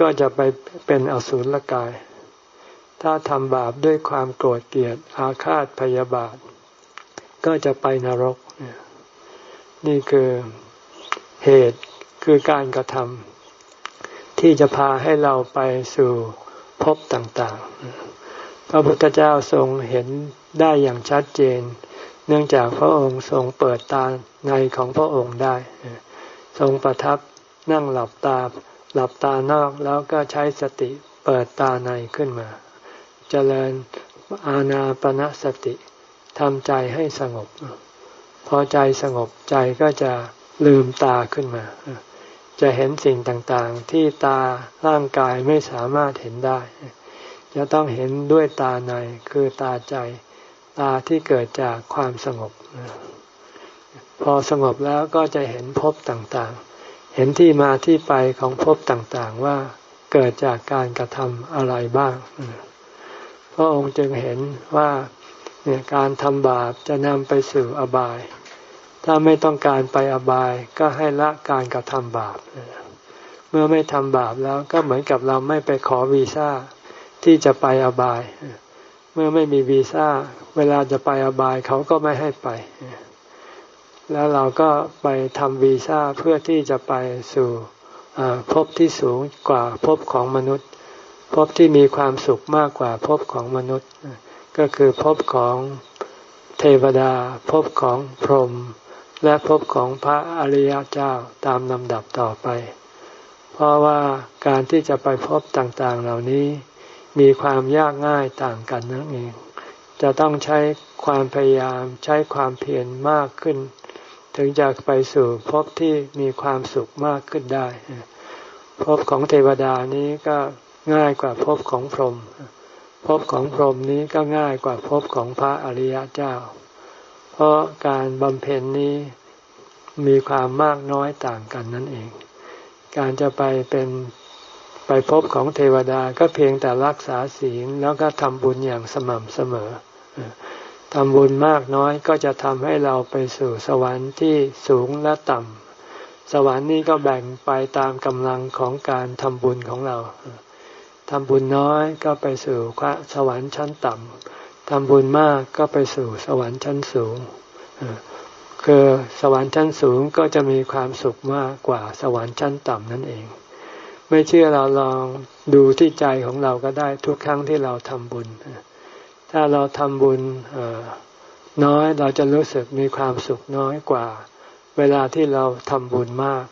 ก็จะไปเป็นอสุรกาย ถ้าทำบาปด้วยความโกรธเกลียดอาฆาตพยาบาท ก็จะไปนรก นี่คือเหตุคือการกระทำที่จะพาให้เราไปสู่ภพต่างๆ พระพุทธเจ้าทรงเห็นได้อย่างชัดเจน เนื่องจากพระองค์ทรงเปิดตาในของพระองค์ได้ ทรงประทับนั่งหลับตา หลับตานอกแล้วก็ใช้สติเปิดตาในขึ้นมา เจริญอาณาปณะสติทำใจให้สงบ พอใจสงบใจก็จะลืมตาขึ้นมา จะเห็นสิ่งต่างๆ ที่ตาร่างกายไม่สามารถเห็นได้ จะต้องเห็นด้วยตาในคือตาใจ ตาที่เกิดจากความสงบ พอสงบแล้วก็จะเห็นภพต่างๆ เห็นที่มาที่ไปของภพต่างๆว่าเกิดจากการกระทำอะไรบ้าง พระองค์จึงเห็นว่าเนี่ยการทำบาปจะนำไปสู่อบาย ถ้าไม่ต้องการไปอบายก็ให้ละการกระทำบาป เมื่อไม่ทำบาปแล้วก็เหมือนกับเราไม่ไปขอวีซ่าที่จะไปอบาย เมื่อไม่มีวีซ่า เวลาจะไปอบายเขาก็ไม่ให้ไป แล้วเราก็ไปทำวีซ่าเพื่อที่จะไปสู่ภพที่สูงกว่าภพของมนุษย์ ภพที่มีความสุขมากกว่าภพของมนุษย์ ก็คือภพของเทวดาภพของพรหมและพบของพระอริยเจ้าตามลำดับต่อไป เพราะว่าการที่จะไปพบต่างๆเหล่านี้ มีความยากง่ายต่างกันนั่นเอง จะต้องใช้ความพยายามใช้ความเพียรมากขึ้น ถึงจะไปสู่พบที่มีความสุขมากขึ้นได้ พบของเทวดานี้ก็ ง่ายกว่าพบของพรหมพบของพรหมนี้ก็ง่ายกว่าพบของพระอริยเจ้า เพราะการบำเพ็ญนี้มีความมากน้อยต่างกันนั่นเอง การจะไปเป็นไปพบของเทวดาก็เพียงแต่รักษาศีลแล้วก็ทำบุญอย่างสม่ำเสมอทำบุญมากน้อยก็จะทำให้เราไปสู่สวรรค์ที่สูงและต่ำสวรรค์นี้ก็แบ่งไปตามกำลังของการทำบุญของเรา ทำบุญน้อยก็ไปสู่สวรรค์ชั้นต่ำทำบุญมากก็ไปสู่สวรรค์ชั้นสูง คือสวรรค์ชั้นสูงก็จะมีความสุขมากกว่าสวรรค์ชั้นต่ำนั่นเอง ไม่เชื่อเราลองดูที่ใจของเราก็ได้ทุกครั้งที่เราทำบุญ ถ้าเราทำบุญน้อยเราจะรู้สึกมีความสุขน้อยกว่า เวลาที่เราทำบุญมาก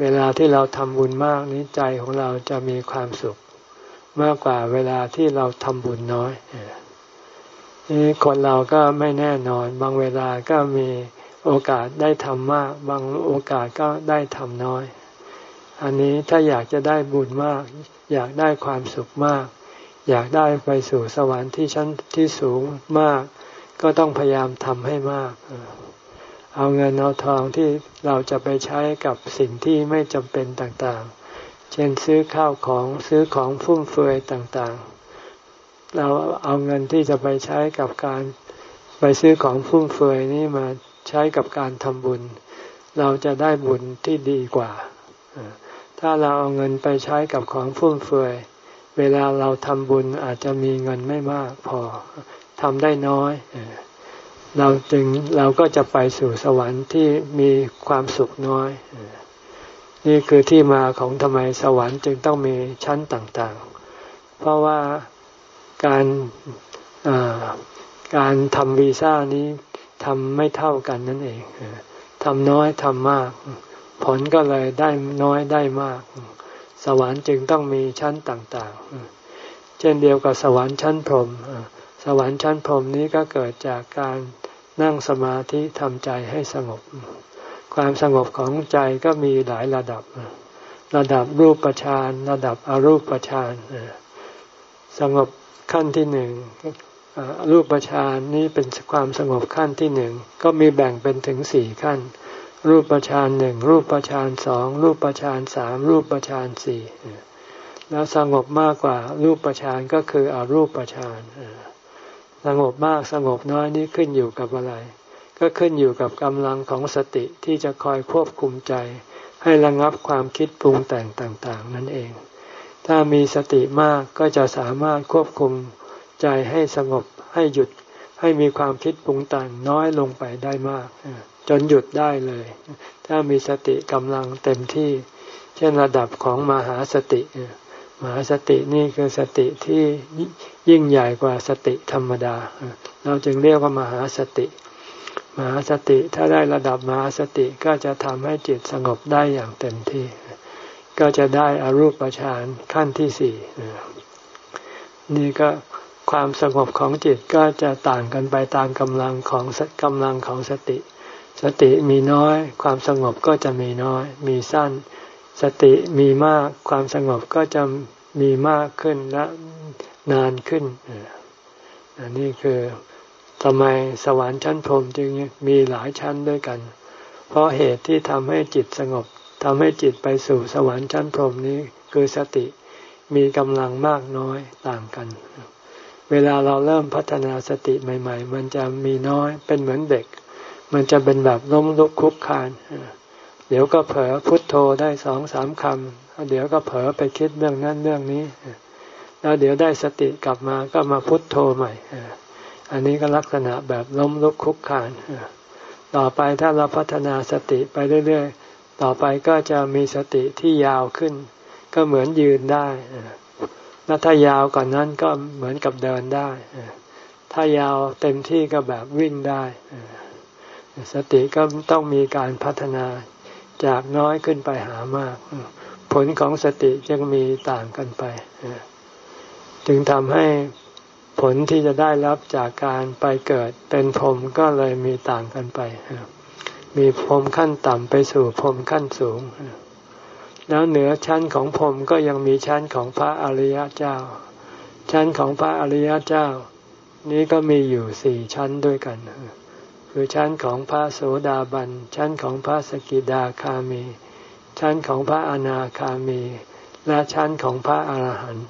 เวลาที่เราทำบุญมากนี้ใจของเราจะมีความสุข มากกว่าเวลาที่เราทำบุญน้อยนี่คนเราก็ไม่แน่นอน บางเวลาก็มีโอกาสได้ทำมาก บางโอกาสก็ได้ทำน้อย อันนี้ถ้าอยากจะได้บุญมาก อยากได้ความสุขมาก อยากได้ไปสู่สวรรค์ที่ชั้นที่สูงมาก ก็ต้องพยายามทำให้มาก เอาเงินเอาทองที่เราจะไปใช้กับสิ่งที่ไม่จำเป็นต่างๆ เช่นซื้อข้าวของซื้อของฟุ่มเฟือยต่างๆ เราเอาเงินที่จะไปใช้กับการไปซื้อของฟุ่มเฟือยนี้มาใช้กับการทำบุญ เราจะได้บุญที่ดีกว่า ถ้าเราเอาเงินไปใช้กับของฟุ่มเฟือย เวลาเราทำบุญอาจจะมีเงินไม่มากพอทำได้น้อยเราจึงเราก็จะไปสู่สวรรค์ที่มีความสุขน้อย นี่คือที่มาของทำไมสวรรค์จึงต้องมีชั้นต่างๆ เพราะว่าการการทำวีซ่านี้ทำไม่เท่ากันนั่นเองทำน้อยทำมาก ผลก็เลยได้น้อยได้มาก สวรรค์จึงต้องมีชั้นต่างๆ เช่นเดียวกับสวรรค์ชั้นพรหมสวรรค์ชั้นพรหมนี้ก็เกิดจากการนั่งสมาธิทำใจให้สงบ ความสงบของใจก็มีหลายระดับ ระดับรูปฌานระดับอรูปฌานสงบขั้นที่หนึ่งรูปฌานนี้เป็นความสงบขั้นที่หนึ่งก็มีแบ่งเป็นถึงสี่ขั้น รูปฌานหนึ่งรูปฌานสองรูปฌานสามรูปฌานสี่แล้วสงบมากกว่ารูปฌานก็คืออรูปฌานสงบมากสงบน้อยนี้ขึ้นอยู่กับอะไร ก็ขึ้นอยู่กับกำลังของสติที่จะคอยควบคุมใจ ให้ระงับความคิดปรุงแต่งต่างๆ นั่นเอง ถ้ามีสติมากก็จะสามารถควบคุมใจให้สงบให้หยุดให้มีความคิดปรุงแต่งน้อยลงไปได้มาก จนหยุดได้เลย ถ้ามีสติกำลังเต็มที่ เช่นระดับของมหาสติมหาสตินี่คือสติที่ยิ่งใหญ่กว่าสติธรรมดา เราจึงเรียกว่ามหาสติ มหาสติถ้าได้ระดับมหาสติก็จะทำให้จิตสงบได้อย่างเต็มที่ ก็จะได้อรูปฌานขั้นที่สี่นี่ก็ความสงบของจิตก็จะต่างกันไปตามกำลังของกำลังของสติ สติมีน้อย ความสงบก็จะมีน้อย มีสั้น สติมีมาก ความสงบก็จะมีมากขึ้นและนานขึ้นอันนี้คือ ทำไมสวรรค์ชั้นพรหมจึงมีหลายชั้นด้วยกัน เพราะเหตุที่ทำให้จิตสงบทำให้จิตไปสู่สวรรค์ชั้นพรหมนี้คือสติมีกำลังมากน้อยต่างกัน เวลาเราเริ่มพัฒนาสติใหม่ ๆ มันจะมีน้อยเป็นเหมือนเด็ก มันจะเป็นแบบล้มลุกคุกคานเดี๋ยวก็เผลอพุทโธได้สองสามคำเดี๋ยวก็เผลอไปคิดเรื่องนั้นเรื่องนี้ แล้วเดี๋ยวได้สติกลับมาก็มาพุทโธใหม่ อันนี้ก็ลักษณะแบบล้มลุกคุกคานต่อไปถ้าเราพัฒนาสติไปเรื่อยๆ ต่อไปก็จะมีสติที่ยาวขึ้น ก็เหมือนยืนได้แล้วถ้ายาวกว่านนั้นก็เหมือนกับเดินได้ ถ้ายาวเต็มที่ก็แบบวิ่งได้ สติก็ต้องมีการพัฒนาจากน้อยขึ้นไปหามาก ผลของสติจึงมีต่างกันไป จึงทำให้ ผลที่จะได้รับจากการไปเกิดเป็นพรมก็เลยมีต่างกันไป มีพรมขั้นต่ำไปสู่พรมขั้นสูง แล้วเหนือชั้นของพรมก็ยังมีชั้นของพระอริยเจ้า ชั้นของพระอริยเจ้า นี้ก็มีอยู่สี่ชั้นด้วยกัน คือชั้นของพระโสดาบัน ชั้นของพระสกิดาคามี ชั้นของพระอนาคามี และชั้นของพระอรหันต์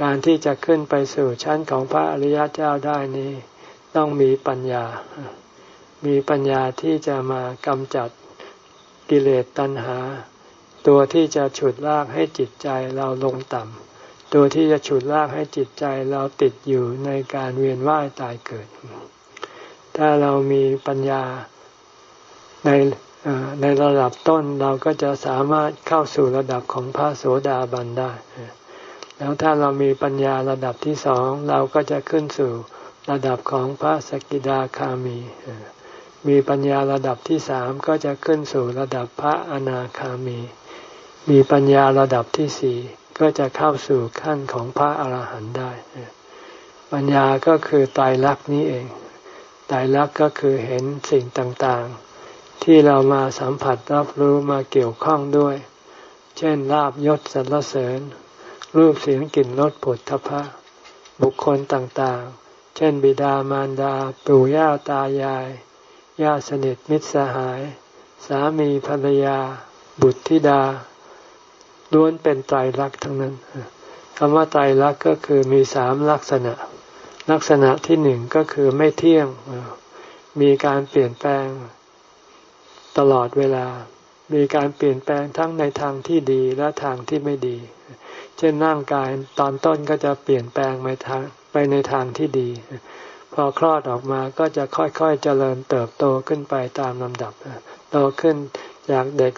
การที่จะขึ้นไปสู่ชั้นของพระอริยเจ้าได้นี้ ต้องมีปัญญา มีปัญญาที่จะมากำจัดกิเลสตัณหา ตัวที่จะฉุดลากให้จิตใจเราลงต่ำตัวที่จะฉุดลากให้จิตใจเราติดอยู่ในการเวียนว่ายตายเกิด ถ้าเรามีปัญญาในในระดับต้นเราก็จะสามารถเข้าสู่ระดับของพระโสดาบันได้ แล้วถ้าเรามีปัญญาระดับที่สองเราก็จะขึ้นสู่ระดับของพระสกิดาคามี มีปัญญาระดับที่สามก็จะขึ้นสู่ระดับพระอนาคามี มีปัญญาระดับที่สี่ก็จะเข้าสู่ขั้นของพระอรหันต์ได้ ปัญญาก็คือตายรักนี้เองตายรักก็คือเห็นสิ่งต่างๆ ที่เรามาสัมผัสรับรู้มาเกี่ยวข้องด้วย เช่นลาบยศสรรเสริญ รูปเสียงกลิ่นรสผลทพะ บุคคลต่างๆ เช่น บิดามารดา ปู่ย่าตายาย ญาติสนิทมิตรสหาย สามีภรรยา บุตรธิดาล้วนเป็นไตรลักษณ์ทั้งนั้นคำว่าไตรลักษณ์ก็คือมีสามลักษณะ ลักษณะที่หนึ่งก็คือไม่เที่ยง มีการเปลี่ยนแปลงตลอดเวลา มีการเปลี่ยนแปลงทั้งในทางที่ดีและทางที่ไม่ดี เช่นร่างกายตอนต้นก็จะเปลี่ยนแปลงไปทางไปในทางที่ดี พอคลอดออกมาก็จะค่อยๆเจริญเติบโตขึ้นไปตามลำดับโตขึ้นจากเด็ก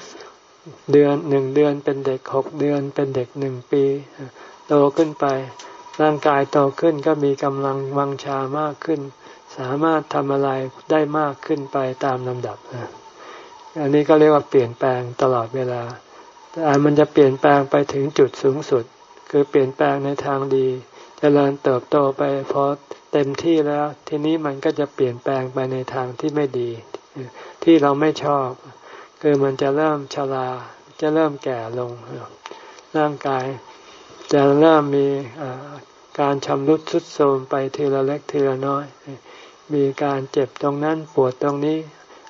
เดือนหนึ่งเดือนเป็นเด็กหกเดือน เป็นเด็กหนึ่งปีโตขึ้นไป ร่างกายโตขึ้นก็มีกำลังวังชามากขึ้น สามารถทำอะไรได้มากขึ้นไปตามลำดับอันนี้ก็เรียกว่าเปลี่ยนแปลงตลอดเวลา แต่มันจะเปลี่ยนแปลงไปถึงจุดสูงสุด คือเปลี่ยนแปลงในทางดีจเจริญเติบโตไปพอเต็มที่แล้ว ทีนี้มันก็จะเปลี่ยนแปลงไปในทางที่ไม่ดี ที่เราไม่ชอบ คือมันจะเริ่มชราจะเริ่มแก่ลง ร่างกายจะเริ่มมีการชำรุดทรุดโทรมไปทีละเล็กทีละน้อย มีการเจ็บตรงนั้นปวดตรงนี้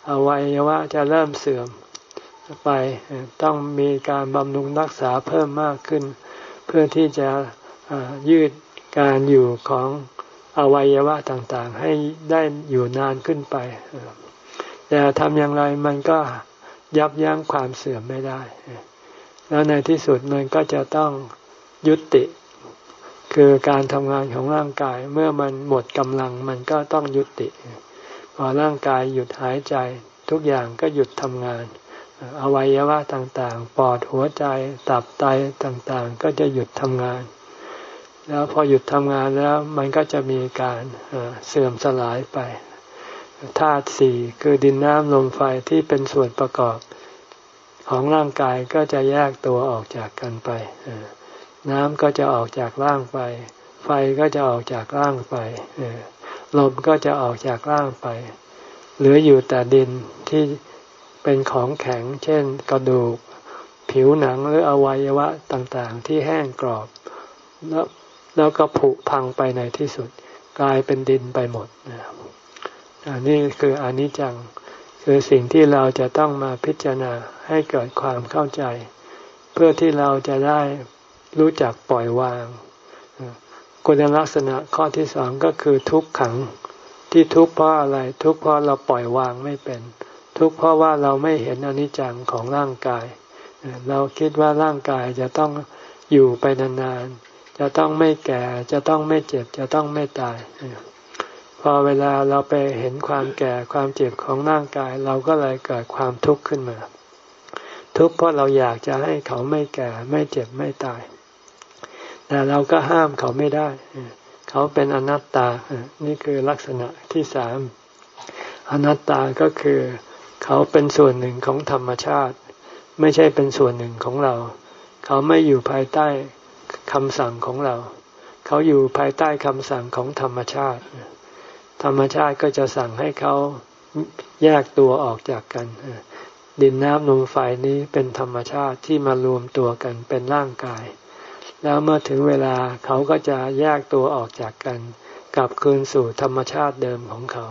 อวัยวะจะเริ่มเสื่อม ไปต้องมีการบำรุงรักษาเพิ่มมากขึ้น เพื่อที่จะยืดการอยู่ของอวัยวะต่างๆ ให้ได้อยู่นานขึ้นไป แต่ทำอย่างไรมันก็ยับยั้งความเสื่อมไม่ได้ แล้วในที่สุดมันก็จะต้องยุติ คือการทำงานของร่างกายเมื่อมันหมดกำลังมันก็ต้องยุติ พอร่างกายหยุดหายใจทุกอย่างก็หยุดทำงาน อวัยวะต่างๆ ปอดหัวใจตับไตต่างๆ ก็จะหยุดทำงาน แล้วพอหยุดทำงานแล้วมันก็จะมีการเสื่อมสลายไปธาตุสี่คือดินน้ำลมไฟที่เป็นส่วนประกอบของร่างกายก็จะแยกตัวออกจากกันไป น้ำก็จะออกจากร่างไป ไฟก็จะออกจากร่างไปลมก็จะออกจากร่างไป เหลืออยู่แต่ดินที่ เป็นของแข็ง เช่น กระดูก ผิวหนังหรืออวัยวะต่างๆ ที่แห้งกรอบ แล้วแล้วก็ผุพังไปในที่สุด กลายเป็นดินไปหมดอันนี้คืออนิจจัง คือสิ่งที่เราจะต้องมาพิจารณาให้เกิดความเข้าใจ เพื่อที่เราจะได้รู้จักปล่อยวางคุณลักษณะข้อที่สองก็คือทุกขังที่ทุกข์เพราะอะไรทุกข์เพราะเราปล่อยวางไม่เป็น ทุกข์เพราะว่าเราไม่เห็นอนิจจังของร่างกาย เราคิดว่าร่างกายจะต้องอยู่ไปนานๆ จะต้องไม่แก่ จะต้องไม่เจ็บ จะต้องไม่ตาย พอเวลาเราไปเห็นความแก่ความเจ็บของร่างกาย เราก็เลยเกิดความทุกข์ขึ้นมา ทุกข์เพราะเราอยากจะให้เขาไม่แก่ไม่เจ็บไม่ตาย แต่เราก็ห้ามเขาไม่ได้ เขาเป็นอนัตตา นี่คือลักษณะที่สามอนัตตาก็คือ เขาเป็นส่วนหนึ่งของธรรมชาติ ไม่ใช่เป็นส่วนหนึ่งของเรา เขาไม่อยู่ภายใต้คำสั่งของเรา เขาอยู่ภายใต้คำสั่งของธรรมชาติ ธรรมชาติก็จะสั่งให้เขาแยกตัวออกจากกัน ดินน้ำลมไฟนี้เป็นธรรมชาติที่มารวมตัวกันเป็นร่างกาย แล้วเมื่อถึงเวลาเขาก็จะแยกตัวออกจากกัน กลับคืนสู่ธรรมชาติเดิมของเขา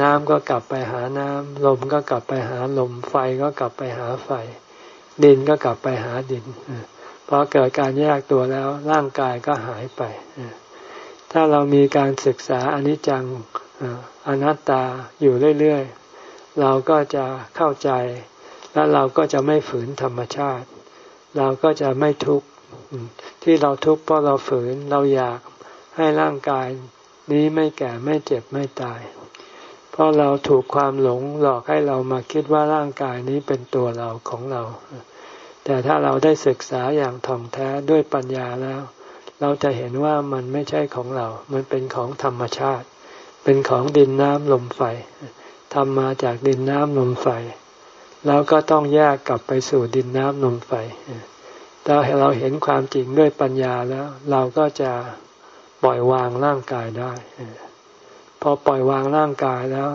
น้ำก็กลับไปหาน้ำลมก็กลับไปหาลมไฟก็กลับไปหาไฟ ดินก็กลับไปหาดินพอเกิดการแยกตัวแล้วร่างกายก็หายไป ถ้าเรามีการศึกษาอนิจจังอนัตตาอยู่เรื่อยๆ เราก็จะเข้าใจ และเราก็จะไม่ฝืนธรรมชาติ เราก็จะไม่ทุกข์ที่เราทุกข์เพราะเราฝืนเราอยากให้ร่างกายนี้ไม่แก่ไม่เจ็บไม่ตาย เพราะเราถูกความหลงหลอกให้เรามาคิดว่าร่างกายนี้เป็นตัวเราของเรา แต่ถ้าเราได้ศึกษาอย่างท่องแท้ด้วยปัญญาแล้ว เราจะเห็นว่ามันไม่ใช่ของเรา มันเป็นของธรรมชาติ เป็นของดินน้ำลมไฟทำมาจากดินน้ำลมไฟ แล้วก็ต้องแยกกลับไปสู่ดินน้ำลมไฟถ้าเราเห็นความจริงด้วยปัญญาแล้ว เราก็จะปล่อยวางร่างกายได้ พอปล่อยวางร่างกายแล้ว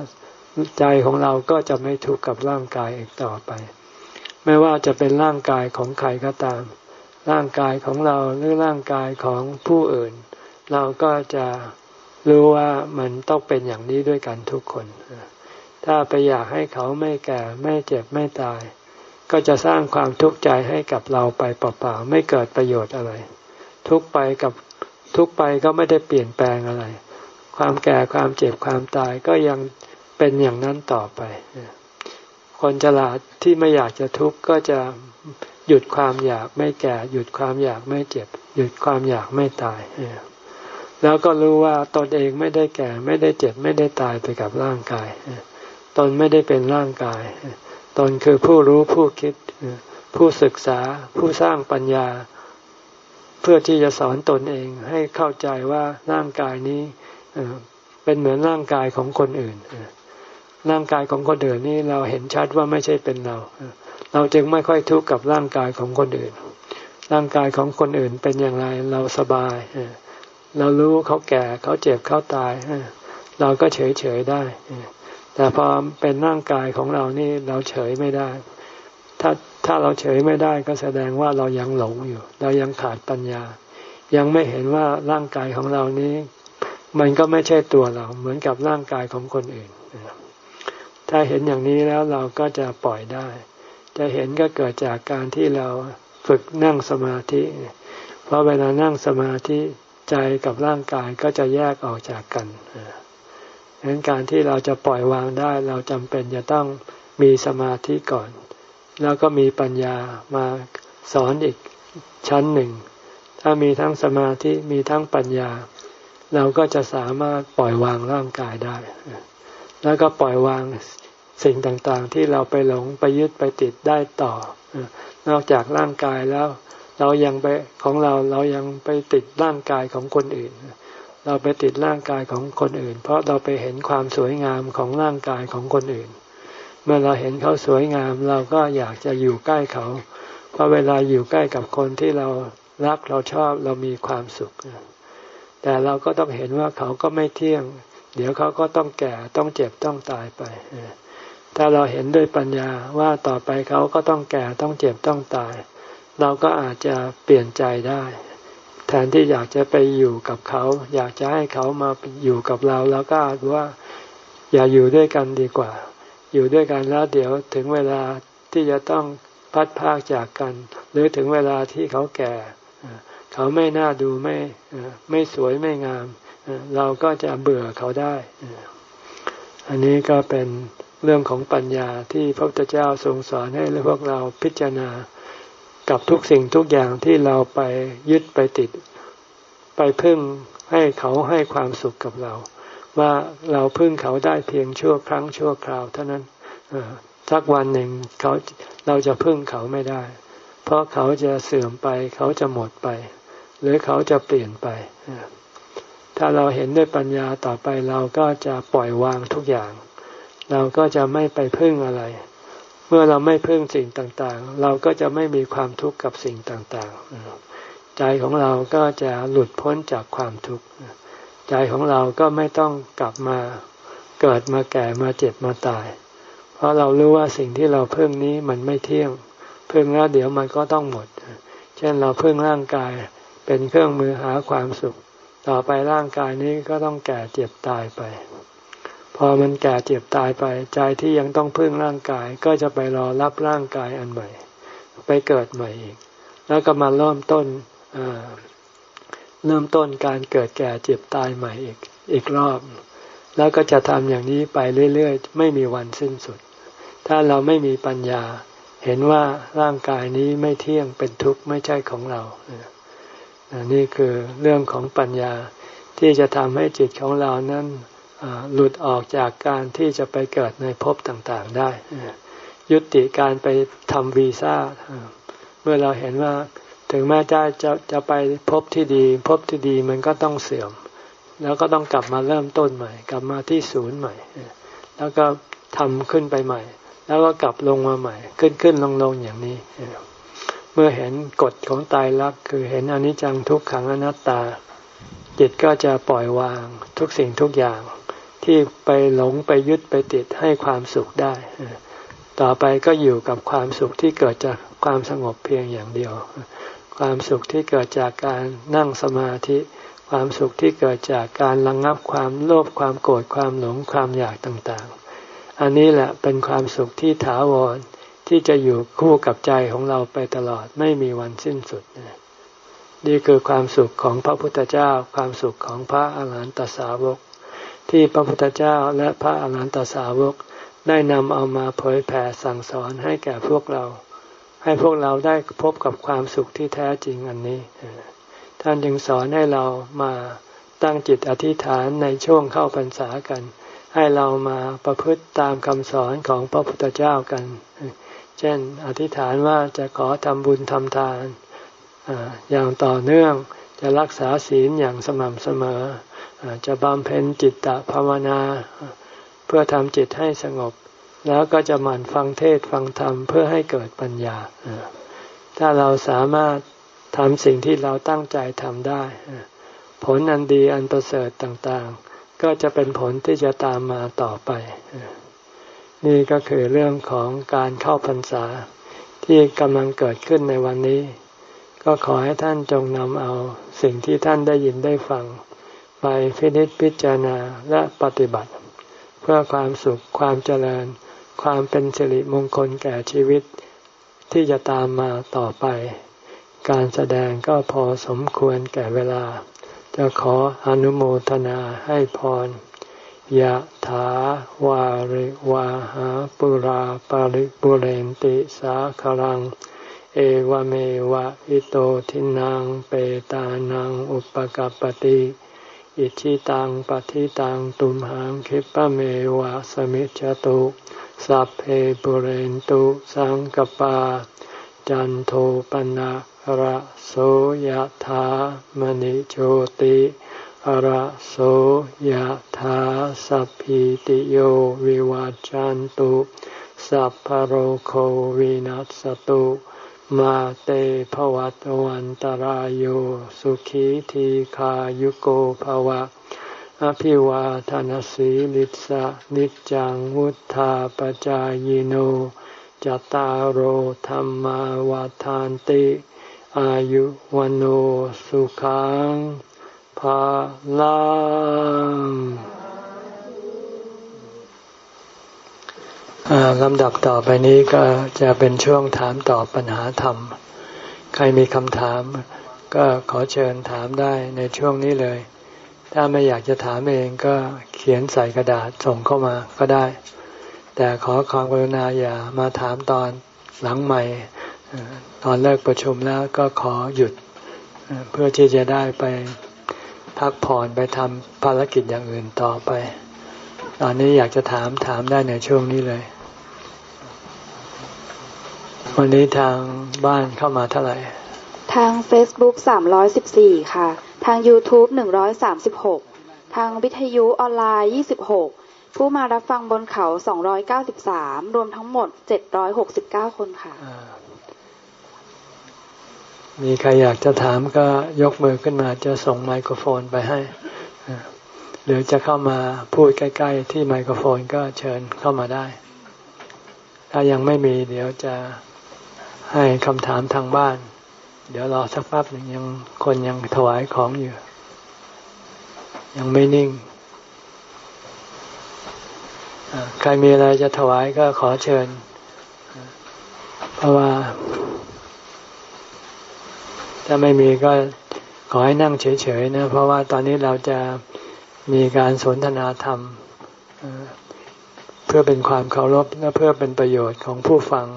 ใจของเราก็จะไม่ทุกข์กับร่างกายอีกต่อไป ไม่ว่าจะเป็นร่างกายของใครก็ตาม ร่างกายของเราหรือร่างกายของผู้อื่น เราก็จะรู้ว่ามันต้องเป็นอย่างนี้ด้วยกันทุกคน ถ้าไปอยากให้เขาไม่แก่ไม่เจ็บไม่ตาย ก็จะสร้างความทุกข์ใจให้กับเราไปเปล่าๆไม่เกิดประโยชน์อะไร ทุกไปกับทุกไปก็ไม่ได้เปลี่ยนแปลงอะไร ความแก่ความเจ็บความตายก็ยังเป็นอย่างนั้นต่อไป คนฉลาดที่ไม่อยากจะทุกข์ก็จะหยุดความอยากไม่แก่ หยุดความอยากไม่เจ็บ หยุดความอยากไม่ตาย แล้วก็รู้ว่าตนเองไม่ได้แก่ไม่ได้เจ็บไม่ได้ตายไปกับร่างกายตนไม่ได้เป็นร่างกาย ตนคือผู้รู้ผู้คิด ผู้ศึกษาผู้สร้างปัญญา เพื่อที่จะสอนตนเองให้เข้าใจว่าร่างกายนี้ เป็นเหมือนร่างกายของคนอื่นร่างกายของคนอื่นนี่เราเห็นชัดว่าไม่ใช่เป็นเรา เราจึงไม่ค่อยทุกข์กับร่างกายของคนอื่น ร่างกายของคนอื่นเป็นอย่างไรเราสบาย เรารู้เขาแก่เขาเจ็บเขาตาย เราก็เฉยเฉยได้ แต่พอเป็นร่างกายของเรานี่เราเฉยไม่ได้ ถ้าถ้าเราเฉยไม่ได้ก็แสดงว่าเรายังหลงอยู่ เรายังขาดปัญญา ยังไม่เห็นว่าร่างกายของเรานี้ มันก็ไม่ใช่ตัวเรา เหมือนกับร่างกายของคนอื่น ถ้าเห็นอย่างนี้แล้วเราก็จะปล่อยได้ จะเห็นก็เกิดจากการที่เราฝึกนั่งสมาธิ เพราะเวลานั่งสมาธิใจกับร่างกายก็จะแยกออกจากกันดังนั้นการที่เราจะปล่อยวางได้ เราจำเป็นจะต้องมีสมาธิก่อน แล้วก็มีปัญญามาสอนอีกชั้นหนึ่ง ถ้ามีทั้งสมาธิมีทั้งปัญญา เราก็จะสามารถปล่อยวางร่างกายได้ แล้วก็ปล่อยวางสิ่งต่างๆ ที่เราไปหลงไปยึดไปติดได้ต่อ นอกจากร่างกายแล้ว เรายังไปของเราเรายังไปติดร่างกายของคนอื่น เราไปติดร่างกายของคนอื่น เพราะเราไปเห็นความสวยงามของร่างกายของคนอื่น เมื่อเราเห็นเขาสวยงาม เราก็อยากจะอยู่ใกล้เขา เพราะเวลาอยู่ใกล้กับคนที่เรารักเราชอบเรามีความสุข แต่เราก็ต้องเห็นว่าเขาก็ไม่เที่ยง เดี๋ยวเขาก็ต้องแก่ต้องเจ็บต้องตายไปถ้าเราเห็นด้วยปัญญาว่าต่อไปเขาก็ต้องแก่ต้องเจ็บต้องตาย เราก็อาจจะเปลี่ยนใจได้ แทนที่อยากจะไปอยู่กับเขา อยากจะให้เขามาอยู่กับเราแล้วก็อาจว่าอย่าอยู่ด้วยกันดีกว่า อยู่ด้วยกันแล้วเดี๋ยวถึงเวลาที่จะต้องพัดพากจากกัน หรือถึงเวลาที่เขาแก่ เขาไม่น่าดูไม่ไม่สวยไม่งาม เราก็จะเบื่อเขาได้ อันนี้ก็เป็นเรื่องของปัญญาที่พระพุทธเจ้าทรงสอนให้พวกเราพิจารณากับทุกสิ่งทุกอย่างที่เราไปยึดไปติด ไปพึ่งให้เขาให้ความสุขกับเรา ว่าเราพึ่งเขาได้เพียงชั่วครั้งชั่วคราว เท่านั้นสักวันหนึ่งเขาเราจะพึ่งเขาไม่ได้ เพราะเขาจะเสื่อมไปเขาจะหมดไป หรือเขาจะเปลี่ยนไป ถ้าเราเห็นด้วยปัญญาต่อไปเราก็จะปล่อยวางทุกอย่าง เราก็จะไม่ไปพึ่งอะไร เมื่อเราไม่พึ่งสิ่งต่างๆ เราก็จะไม่มีความทุกข์กับสิ่งต่างๆ ใจของเราก็จะหลุดพ้นจากความทุกข์ใจของเราก็ไม่ต้องกลับมาเกิดมาแก่มาเจ็บมาตาย เพราะเรารู้ว่าสิ่งที่เราพึ่งนี้มันไม่เที่ยงพึ่งแล้วเดี๋ยวมันก็ต้องหมด เช่นเราพึ่งร่างกาย เป็นเครื่องมือหาความสุข ต่อไปร่างกายนี้ก็ต้องแก่เจ็บตายไป พอมันแก่เจ็บตายไป ใจที่ยังต้องพึ่งร่างกายก็จะไปรอรับร่างกายอันใหม่ ไปเกิดใหม่อีก แล้วก็มาเริ่มต้นเริ่มต้นการเกิดแก่เจ็บตายใหม่อีกอีกรอบ แล้วก็จะทำอย่างนี้ไปเรื่อยๆ ไม่มีวันสิ้นสุด ถ้าเราไม่มีปัญญา เห็นว่าร่างกายนี้ไม่เที่ยงเป็นทุกข์ไม่ใช่ของเรา นี่คือเรื่องของปัญญาที่จะทำให้จิตของเรานั้นหลุดออกจากการที่จะไปเกิดในภพต่างๆได้ ยุติการไปทำวีซ่า เมื่อเราเห็นว่าถึงแม้จะจะจะไปพบที่ดี พบที่ดีมันก็ต้องเสื่อม แล้วก็ต้องกลับมาเริ่มต้นใหม่ กลับมาที่ศูนย์ใหม่ แล้วก็ทำขึ้นไปใหม่ แล้วก็กลับลงมาใหม่ ขึ้นขึ้นลงลงอย่างนี้ เมื่อเห็นกฎของตายรักคือเห็นอนิจจังทุกขังอนัตตา จิตก็จะปล่อยวางทุกสิ่งทุกอย่าง ที่ไปหลงไปยึดไปติดให้ความสุขได้ ต่อไปก็อยู่กับความสุขที่เกิดจากความสงบเพียงอย่างเดียว ความสุขที่เกิดจากการนั่งสมาธิความสุขที่เกิดจากการระงงับความโลภความโกรธความหลงความอยากต่างๆ อันนี้แหละเป็นความสุขที่ถาวร ที่จะอยู่คู่กับใจของเราไปตลอดไม่มีวันสิ้นสุด นี่คือความสุขของพระพุทธเจ้า ความสุขของพระอาหารหันตสาวก ที่พระพุทธเจ้าและพระอรหันตสาวกได้นำเอามาเผยแผ่สั่งสอนให้แก่พวกเรา ให้พวกเราได้พบกับความสุขที่แท้จริงอันนี้ ท่านจึงสอนให้เรามาตั้งจิตอธิษฐานในช่วงเข้าพรรษากัน ให้เรามาประพฤติตามคำสอนของพระพุทธเจ้ากัน เช่น อธิษฐานว่าจะขอทำบุญทำทานอย่างต่อเนื่องจะรักษาศีลอย่างสม่ำเสมอ จะบำเพ็ญจิตตภาวนา เพื่อทำจิตให้สงบ แล้วก็จะหมั่นฟังเทศฟังธรรมเพื่อให้เกิดปัญญา ถ้าเราสามารถทำสิ่งที่เราตั้งใจทำได้ ผลอันดีอันประเสริฐต่างๆ ก็จะเป็นผลที่จะตามมาต่อไป นี่ก็คือเรื่องของการเข้าพรรษาที่กำลังเกิดขึ้นในวันนี้ ก็ขอให้ท่านจงนำเอาสิ่งที่ท่านได้ยินได้ฟัง ไปพินิจพิจารณาและปฏิบัติ เพื่อความสุขความเจริญ ความเป็นสิริมงคลแก่ชีวิต ที่จะตามมาต่อไป การแสดงก็พอสมควรแก่เวลา จะขออนุโมทนาให้พร ยะถาวาริวาหาปุราปาริปุเรนติสาคลัง เอวเมวะอิโตทินังเปตานังอุปกัปติอิชิตังปฏิตังตุมหังคิปะเมวะสมิจจตุสัพเพปุเรนตุสังกปา จันโทปนะระโสยธามณิโชติ ระโสยธาสัพพิติโยวิวัจจันตุ สัพพโรโควินัสตุ มาเตภวัตวันตารโยสุขีทีขายุโกภวะ อภิวาทานสีลิสะนิจังวุธาปจายโนจตารโหธรรมาวาทานติ อายุวันโอสุขัง ภาลังลำดับต่อไปนี้ก็จะเป็นช่วงถามตอบปัญหาธรรม ใครมีคำถาม ก็ขอเชิญถามได้ในช่วงนี้เลย ถ้าไม่อยากจะถามเองก็เขียนใส่กระดาษส่งเข้ามาก็ได้ แต่ขอความกรุณาอย่ามาถามตอนหลังใหม่ ตอนเลิกประชุมแล้วก็ขอหยุดเพื่อที่จะได้ไป พักผ่อนไปทำภารกิจอย่างอื่นต่อไป ตอนนี้อยากจะถามถามได้ในช่วงนี้เลย วันนี้ทางบ้านเข้ามาเท่าไหร่
ทาง Facebook 314 ค่ะ ทาง YouTube 136 ทางวิทยุออนไลน์ 26 ผู้มารับฟังบนเขา 293 รวมทั้งหมด 769 คนค่ะ
มีใครอยากจะถามก็ยกมือขึ้นมาจะส่งไมโครโฟนไปให้ หรือจะเข้ามาพูดใกล้ ๆ ที่ไมโครโฟนก็เชิญเข้ามาได้ ถ้ายังไม่มีเดี๋ยวจะให้คำถามทางบ้าน เดี๋ยวรอสักแป๊บหนึ่งยังคนยังถวายของอยู่ ยังไม่นิ่งใครมีอะไรจะถวายก็ขอเชิญ เพราะว่า ถ้าไม่มีก็ขอให้นั่งเฉยๆนะ เพราะว่าตอนนี้เราจะมีการสนทนาธรรม เพื่อเป็นความเคารพและเพื่อเป็นประโยชน์ของผู้ฟัง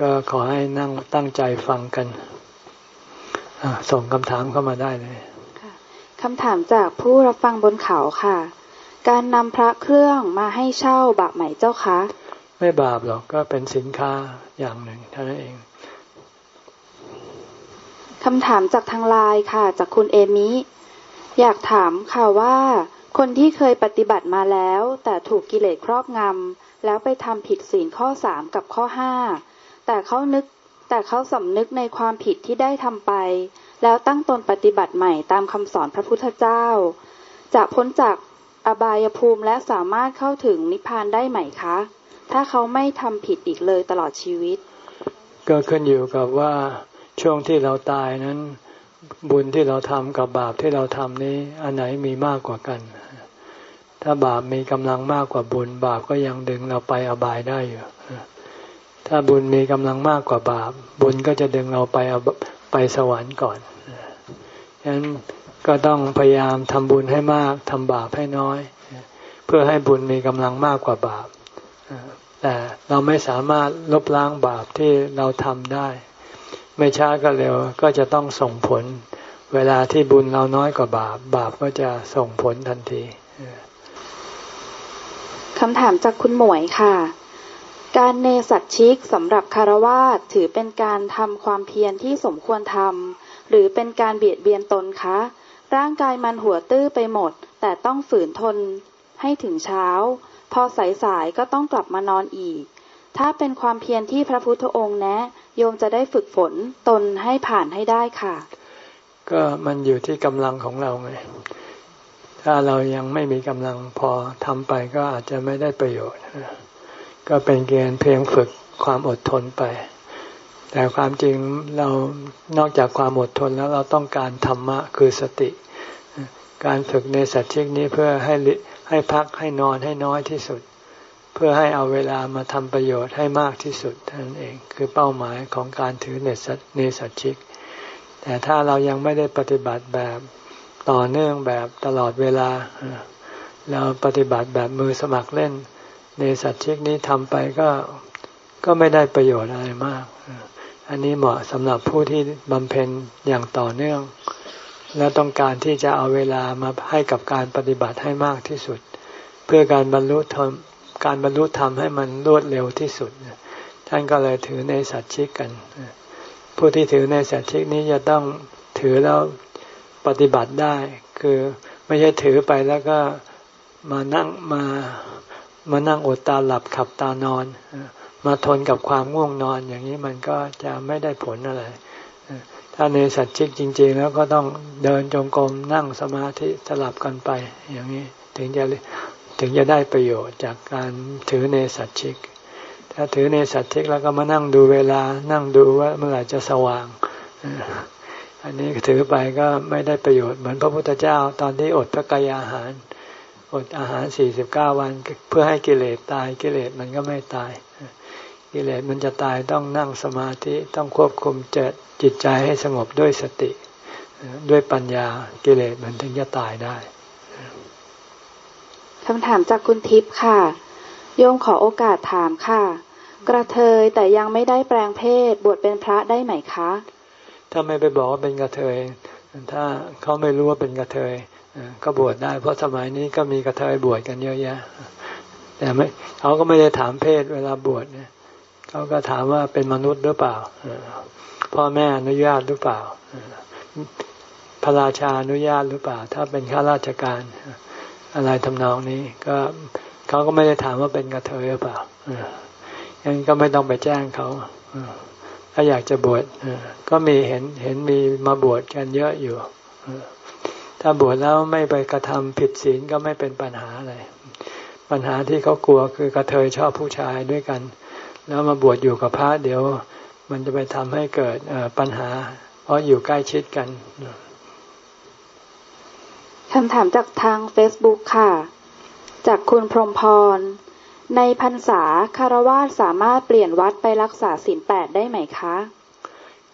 ก็ขอให้นั่งตั้งใจฟังกัน ส่งคำถามเข้ามาได้เลย
คำถามจากผู้รับฟังบนเขาค่ะ การนำพระเครื่องมาให้เช่าบาปไหมเจ้าคะ
ไม่บาปหรอกก็เป็นสินค้าอย่างหนึ่งเท่านั้นเอง
คำถามจากทางไลน์ค่ะ จากคุณเอมิ อยากถามค่ะว่า คนที่เคยปฏิบัติมาแล้ว แต่ถูกกิเลสครอบงำแล้วไปทำผิดศีลข้อสามกับข้อห้าแต่เขานึกแต่เขาสำนึกในความผิดที่ได้ทำไป แล้วตั้งตนปฏิบัติใหม่ตามคำสอนพระพุทธเจ้า จะพ้นจากอบายภูมิและสามารถเข้าถึงนิพพานได้ไหมคะ ถ้าเขาไม่ทำผิดอีกเลยตลอดชีวิต
ก็ขึ้นอยู่กับว่า ช่วงที่เราตายนั้น บุญที่เราทำกับบาปที่เราทำนี้ อันไหนมีมากกว่ากัน ถ้าบาปมีกำลังมากกว่าบุญ บาปก็ยังดึงเราไปอบายได้อยู่ ถ้าบุญมีกำลังมากกว่าบาป บุญก็จะดึงเราไปอาไปสวรรค์ก่อนฉะนั้นก็ต้องพยายามทำบุญให้มากทำบาปให้น้อย เพื่อให้บุญมีกำลังมากกว่าบาปแต่เราไม่สามารถลบล้างบาปที่เราทำได้ ไม่ช้าก็เร็วก็จะต้องส่งผล เวลาที่บุญเราน้อยกว่าบาป บาปก็จะส่งผลทันที
คำถามจากคุณหมวยค่ะ การเนสัตชิกสำหรับคารวาสถือเป็นการทำความเพียรที่สมควรทำหรือเป็นการเบียดเบียนตนคะ ร่างกายมันหัวตื้อไปหมด แต่ต้องฝืนทนให้ถึงเช้า พอสายๆก็ต้องกลับมานอนอีก ถ้าเป็นความเพียรที่พระพุทธองค์แนะ โยมจะได้ฝึกฝนตนให้ผ่านให้ได้ค่ะ
ก็มันอยู่ที่กำลังของเราไง ถ้าเรายังไม่มีกำลังพอทำไปก็อาจจะไม่ได้ประโยชน์ ก็เป็นเกณฑ์เพียงฝึกความอดทนไป แต่ความจริงเรานอกจากความอดทนแล้วเราต้องการธรรมะคือสติ การฝึกในสัจจิกนี้เพื่อให้ให้พักให้นอนให้น้อยที่สุด พื่อให้เอาเวลามาทำประโยชน์ให้มากที่สุดนั่นเองคือเป้าหมายของการถือเนสัในสัจจิก แต่ถ้าเรายังไม่ได้ปฏิบัติแบบต่อเนื่องแบบตลอดเวลา เราปฏิบัติแบบมือสมัครเล่นในสัตชิกนี้ทำไปก็ก็ไม่ได้ประโยชน์อะไรมาก อันนี้เหมาะสำหรับผู้ที่บำเพ็ญอย่างต่อเนื่อง และต้องการที่จะเอาเวลามาให้กับการปฏิบัติให้มากที่สุด เพื่อการบรรลุธรรม การบรรลุธรรมให้มันรวดเร็วที่สุด ท่านก็เลยถือในสัตชิกกัน ผู้ที่ถือในสัตชิกนี้จะต้องถือแล้วปฏิบัติได้ คือไม่ใช่ถือไปแล้วก็มานั่งมามานั่งอดตาหลับขับตานอน มาทนกับความง่วงนอนอย่างนี้มันก็จะไม่ได้ผลอะไรถ้าในสัจจิกจริง ๆ แล้วก็ต้องเดินจงกรมนั่งสมาธิสลับกันไป อย่างนี้ถึงจะ ถึงจะได้ประโยชน์จากการถือในสัจจิก ถ้าถือในสัจจิกแล้วก็มานั่งดูเวลานั่งดูว่าเมื่อไหร่จะสว่าง อันนี้ถือไปก็ไม่ได้ประโยชน์เหมือนพระพุทธเจ้า ตอนที่อดพระกายอาหาร อดอาหารสี่สิบเก้าวัน เพื่อให้กิเลสตายกิเลสมันก็ไม่ตาย กิเลสมันจะตายต้องนั่งสมาธิต้องควบคุมเจตจิตใจให้สงบด้วยสติ ด้วยปัญญากิเลสมันถึงจะตายได้
คำถามจากคุณทิพย์ค่ะ โยมขอโอกาสถามค่ะ กระเทยแต่ยังไม่ได้แปลงเพศบวชเป็นพระได้ไหมคะ
ถ้าไม่ไปบอกว่าเป็นกระเทย ถ้าเขาไม่รู้ว่าเป็นกระเทยก็บวชได้ เพราะสมัยนี้ก็มีกระเทยบวชกันเยอะแยะ แต่ไม่เขาก็ไม่ได้ถามเพศเวลาบวชเนี่ยเขาก็ถามว่าเป็นมนุษย์หรือเปล่าพ่อแม่อนุญาตหรือเปล่าพระราชาอนุญาตหรือเปล่า ถ้าเป็นข้าราชการ อะไรทำนองนี้ก็เขาก็ไม่ได้ถามว่าเป็นกระเทยหรือเปล่างั้นก็ไม่ต้องไปแจ้งเขาถ้าอยากจะบวชก็มีเห็นเห็นมีมาบวชกันเยอะอยู่ถ้าบวชแล้วไม่ไปกระทำผิดศีลก็ไม่เป็นปัญหาอะไร ปัญหาที่เขากลัวคือกระเทยชอบผู้ชายด้วยกัน แล้วมาบวชอยู่กับพระเดี๋ยว มันจะไปทำให้เกิดปัญหา เพราะอยู่ใกล้ชิดกัน
คำถามจากทาง Facebook ค่ะ จากคุณพรมพร ในพรรษาคารวะสามารถเปลี่ยนวัดไปรักษาศีลแปดได้ไหมคะ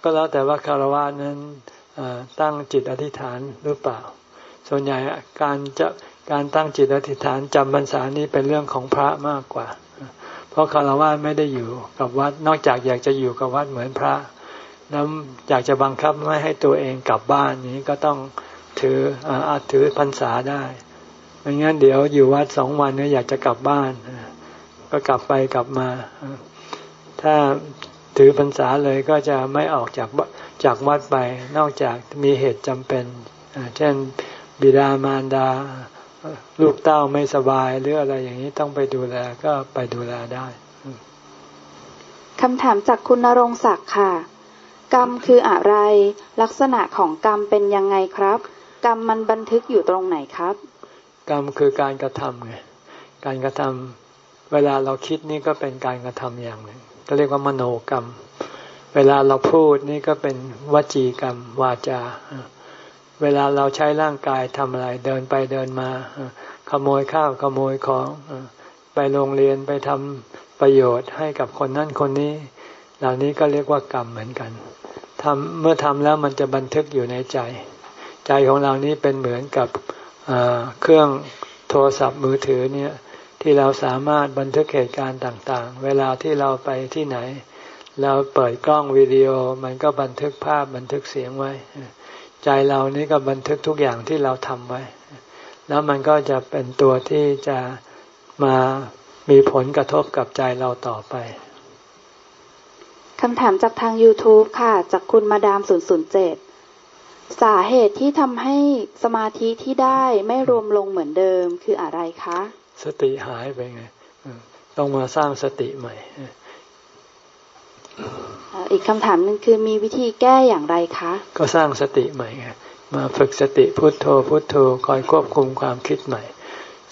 ก็แล้วแต่ว่าคารวะนั้นตั้งจิตอธิษฐานหรือเปล่า ส่วนใหญ่การจะการตั้งจิตอธิษฐานจำพรรษานี้เป็นเรื่องของพระมากกว่า เพราะคารวะไม่ได้อยู่กับวัด นอกจากอยากจะอยู่กับวัดเหมือนพระ แล้วอยากจะบังคับไม่ให้ตัวเองกลับบ้านนี้ก็ต้อง ถืออาถือพรรษาได้ไม่งั้นเดี๋ยวอยู่วัดสองวันเนี่ยอยากจะกลับบ้าน ก็กลับไปกลับมา ถ้าถือพรรษาเลยก็จะไม่ออกจากจากวัดไป นอกจากมีเหตุจำเป็น เช่นบิดามารดาลูกเต้าไม่สบายหรืออะไรอย่างนี้ต้องไปดูแลก็ไปดูแลได้
คำถามจากคุณนรงศักดิ์ค่ะ กรรมคืออะไร ลักษณะของกรรมเป็นยังไงครับ กรรมมันบันทึกอยู่ตรงไหนครับ
กรรมคือการกระทำไงการกระทำเวลาเราคิดนี่ก็เป็นการกระทำอย่างหนึ่งก็เรียกว่ามโนกรรม เวลาเราพูดนี่ก็เป็นวจีกรรมวาจา เวลาเราใช้ร่างกายทำอะไร เดินไปเดินมา ขโมยข้าวขโมยของไปโรงเรียนไปทำประโยชน์ให้กับคนนั่นคนนี้ เหล่านี้ก็เรียกว่ากรรมเหมือนกันทำเมื่อทำแล้วมันจะบันทึกอยู่ในใจ ใจของเรานี้เป็นเหมือนกับเครื่องโทรศัพท์มือถือเนี่ยที่เราสามารถบันทึกเหตุการณ์ต่างๆ เวลาที่เราไปที่ไหน เราเปิดกล้องวิดีโอมันก็บันทึกภาพบันทึกเสียงไว้ ใจเรานี่ก็บันทึกทุกอย่างที่เราทำไว้ แล้วมันก็จะเป็นตัวที่จะมามีผลกระทบกับใจเราต่อไป
คำถามจากทาง YouTube ค่ะ จากคุณมาดาม007 สาเหตุที่ทำให้สมาธิที่ได้ไม่รวมลงเหมือนเดิมคืออะไรคะ
สติหายไปไงต้องมาสร้างสติใหม่
อีกคำถามหนึ่งคือมีวิธีแก้อย่างไรคะ
ก็สร้างสติใหม่ไงมาฝึกสติพุโทโธพุโทโธคอยควบคุมความคิดใหม่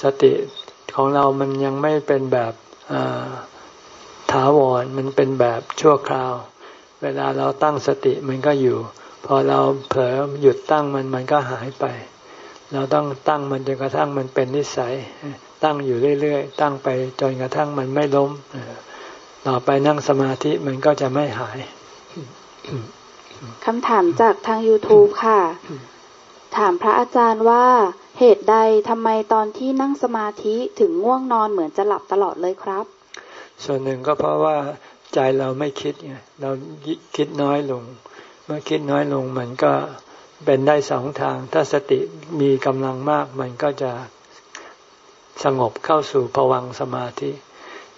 สติของเรามันยังไม่เป็นแบบถาวรมันเป็นแบบชั่วคราว เวลาเราตั้งสติมันก็อยู่ พอเราเผลอหยุดตั้งมันมันก็หายไป เราต้องตั้งมันจนกระทั่งมันเป็นนิสัย ตั้งอยู่เรื่อยๆ ตั้งไปจนกระทั่งมันไม่ล้ม ต่อไปนั่งสมาธิมันก็จะไม่หาย
คำถามจากทาง YouTube ค่ะ ถามพระอาจารย์ว่าเหตุใดทำไมตอนที่นั่งสมาธิถึงง่วงนอนเหมือนจะหลับตลอดเลยครับ
ส่วนหนึ่งก็เพราะว่าใจเราไม่คิดไงเราคิดน้อยลง เมื่อคิดน้อยลงมันก็เป็นได้สองทาง ถ้าสติมีกำลังมาก มันก็จะสงบเข้าสู่ผวังสมาธิ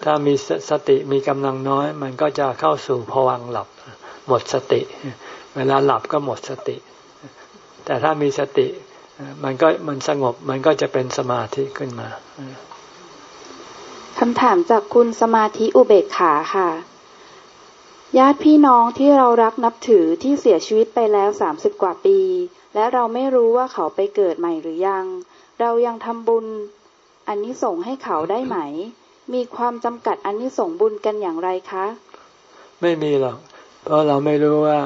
ถ้ามีสติมีกำลังน้อย มันก็จะเข้าสู่ผวังหลับ หมดสติ เวลาหลับก็หมดสติ แต่ถ้ามีสติมันก็มันสงบมันก็จะเป็นสมาธิขึ้นมา
คำถามจากคุณสมาธิอุเบกขาค่ะ ญาติพี่น้องที่เรารักนับถือที่เสียชีวิตไปแล้วสามสิบกว่าปี และเราไม่รู้ว่าเขาไปเกิดใหม่หรือยัง เรายังทำบุญ อันนี้ส่งให้เขาได้ไหม มีความจำกัดอันนี้ส่งบุญกันอย่างไรคะ
ไม่มีหรอก เพราะเราไม่รู้ว่า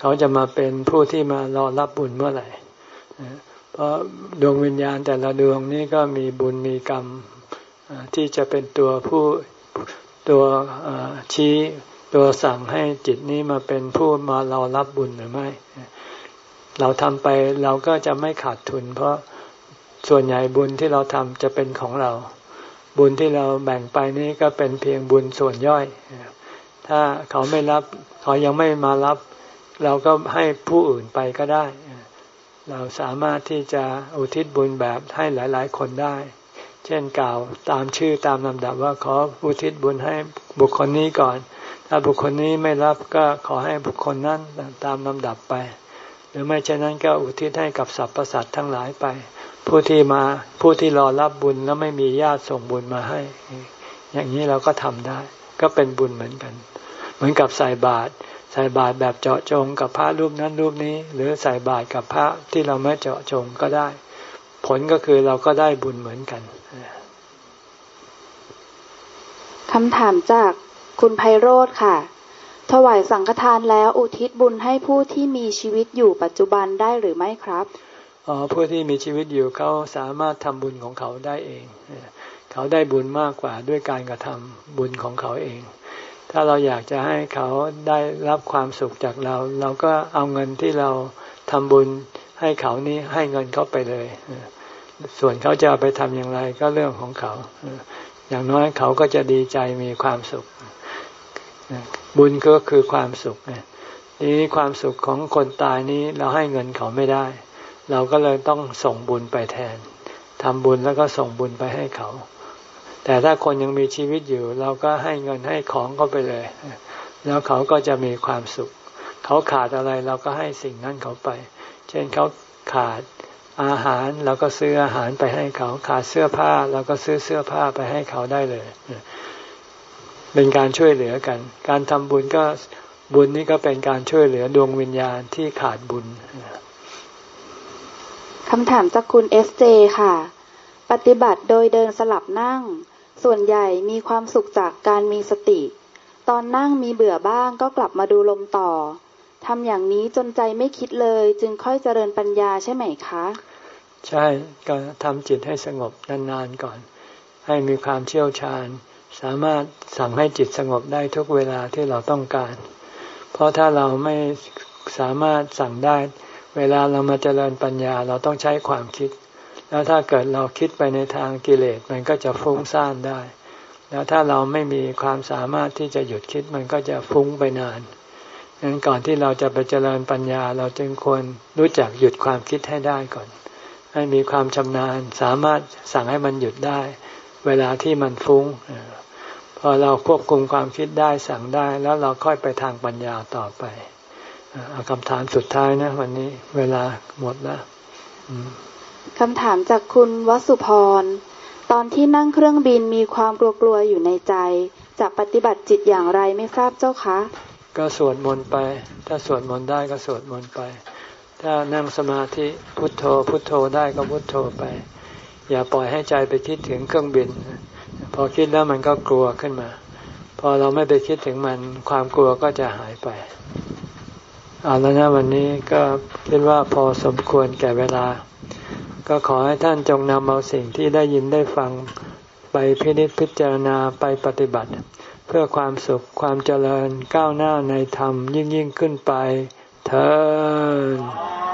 เขาจะมาเป็นผู้ที่มารอรับบุญเมื่อไหร่ เพราะดวงวิญญาณแต่ละดวงนี้ก็มีบุญมีกรรมที่จะเป็นตัวผู้ตัวชี้ ตัวสั่งให้จิตนี้มาเป็นผู้มาเรารับบุญหรือไม่ เราทำไปเราก็จะไม่ขาดทุน เพราะส่วนใหญ่บุญที่เราทำจะเป็นของเรา บุญที่เราแบ่งไปนี้ก็เป็นเพียงบุญส่วนย่อย ถ้าเขาไม่รับ เขายังไม่มารับ เราก็ให้ผู้อื่นไปก็ได้ เราสามารถที่จะอุทิศบุญแบบให้หลาย ๆ คนได้เช่นกล่าวตามชื่อตามลำดับว่าขออุทิศบุญให้บุคคลนี้ก่อน ถ้าบุคคลนี้ไม่รับก็ขอให้บุคคลนั้นตามลำดับไป หรือไม่เช่นนั้นก็อุทิศให้กับสรรพสัตว์ทั้งหลายไป ผู้ที่มาผู้ที่รอรับบุญแล้วไม่มีญาติส่งบุญมาให้ อย่างนี้เราก็ทำได้ ก็เป็นบุญเหมือนกัน เหมือนกับใส่บาตรใส่บาตรแบบเจาะจงกับพระรูปนั้นรูปนี้ หรือใส่บาตรกับพระที่เราไม่เจาะจงก็ได้ ผลก็คือเราก็ได้บุญเหมือนกัน
คำถามจาก คุณไพโรธค่ะ ถวายสังฆทานแล้วอุทิศบุญให้ผู้ที่มีชีวิตอยู่ปัจจุบันได้หรือไม่ครับ
อ๋อผู้ที่มีชีวิตอยู่เขาสามารถทำบุญของเขาได้เอง เขาได้บุญมากกว่าด้วยการกระทำบุญของเขาเอง ถ้าเราอยากจะให้เขาได้รับความสุขจากเรา เราก็เอาเงินที่เราทำบุญให้เขานี้ให้เงินเขาไปเลย ส่วนเขาจะไปทำอย่างไรก็เรื่องของเขา อย่างน้อยเขาก็จะดีใจมีความสุข บุญก็คือความสุขทีนี้ความสุขของคนตายนี้เราให้เงินเขาไม่ได้ เราก็เลยต้องส่งบุญไปแทนทำบุญแล้วก็ส่งบุญไปให้เขา แต่ถ้าคนยังมีชีวิตอยู่ เราก็ให้เงินให้ของเขาไปเลย แล้วเขาก็จะมีความสุข เขาขาดอะไรเราก็ให้สิ่งนั้นเขาไป เช่นเขาขาดอาหารเราก็ซื้ออาหารไปให้เขา ขาดเสื้อผ้าเราก็ซื้อเสื้อผ้าไปให้เขาได้เลย เป็นการช่วยเหลือกัน การทำบุญก็บุญนี้ก็เป็นการช่วยเหลือดวงวิญญาณที่ขาดบุญ
คำถามจากคุณเอสเจค่ะ ปฏิบัติโดยเดินสลับนั่ง ส่วนใหญ่มีความสุขจากการมีสติ ตอนนั่งมีเบื่อบ้างก็กลับมาดูลมต่อทำอย่างนี้จนใจไม่คิดเลย จึงค่อยเจริญปัญญาใช่ไหมคะ
ใช่ก็ทำจิตให้สงบนานๆก่อน ให้มีความเชี่ยวชาญ สามารถสั่งให้จิตสงบได้ทุกเวลาที่เราต้องการ เพราะถ้าเราไม่สามารถสั่งได้ เวลาเรามาเจริญปัญญาเราต้องใช้ความคิด แล้วถ้าเกิดเราคิดไปในทางกิเลสมันก็จะฟุ้งซ่านได้ แล้วถ้าเราไม่มีความสามารถที่จะหยุดคิดมันก็จะฟุ้งไปนานดังนั้นก่อนที่เราจะไปเจริญปัญญาเราจึงควรรู้จักหยุดความคิดให้ได้ก่อน ให้มีความชำนาญสามารถสั่งให้มันหยุดได้ เวลาที่มันฟุ้ง พอเราควบคุมความคิดได้สั่งได้แล้วเราค่อยไปทางปัญญาต่อไปเอาคำถามสุดท้ายนะ วันนี้เวลาหมดแล้ว
คำถามจากคุณวสุพร ตอนที่นั่งเครื่องบินมีความกลัวๆอยู่ในใจ จะปฏิบัติจิตอย่างไรไม่ทราบเจ้าคะ
ก็สวดมนต์ไป ถ้าสวดมนต์ได้ก็สวดมนต์ไป ถ้านั่งสมาธิพุทโธ พุทโธได้ก็พุทโธไป อย่าปล่อยให้ใจไปคิดถึงเครื่องบิน พอคิดแล้วมันก็กลัวขึ้นมา พอเราไม่ไปคิดถึงมันความกลัวก็จะหายไป เอาแล้วนะวันนี้ก็คิดว่าพอสมควรแก่เวลา ก็ขอให้ท่านจงนำเอาสิ่งที่ได้ยินได้ฟังไปพินิจพิจารณาไปปฏิบัติ เพื่อความสุขความเจริญก้าวหน้าในธรรมยิ่งยิ่งขึ้นไปเธอ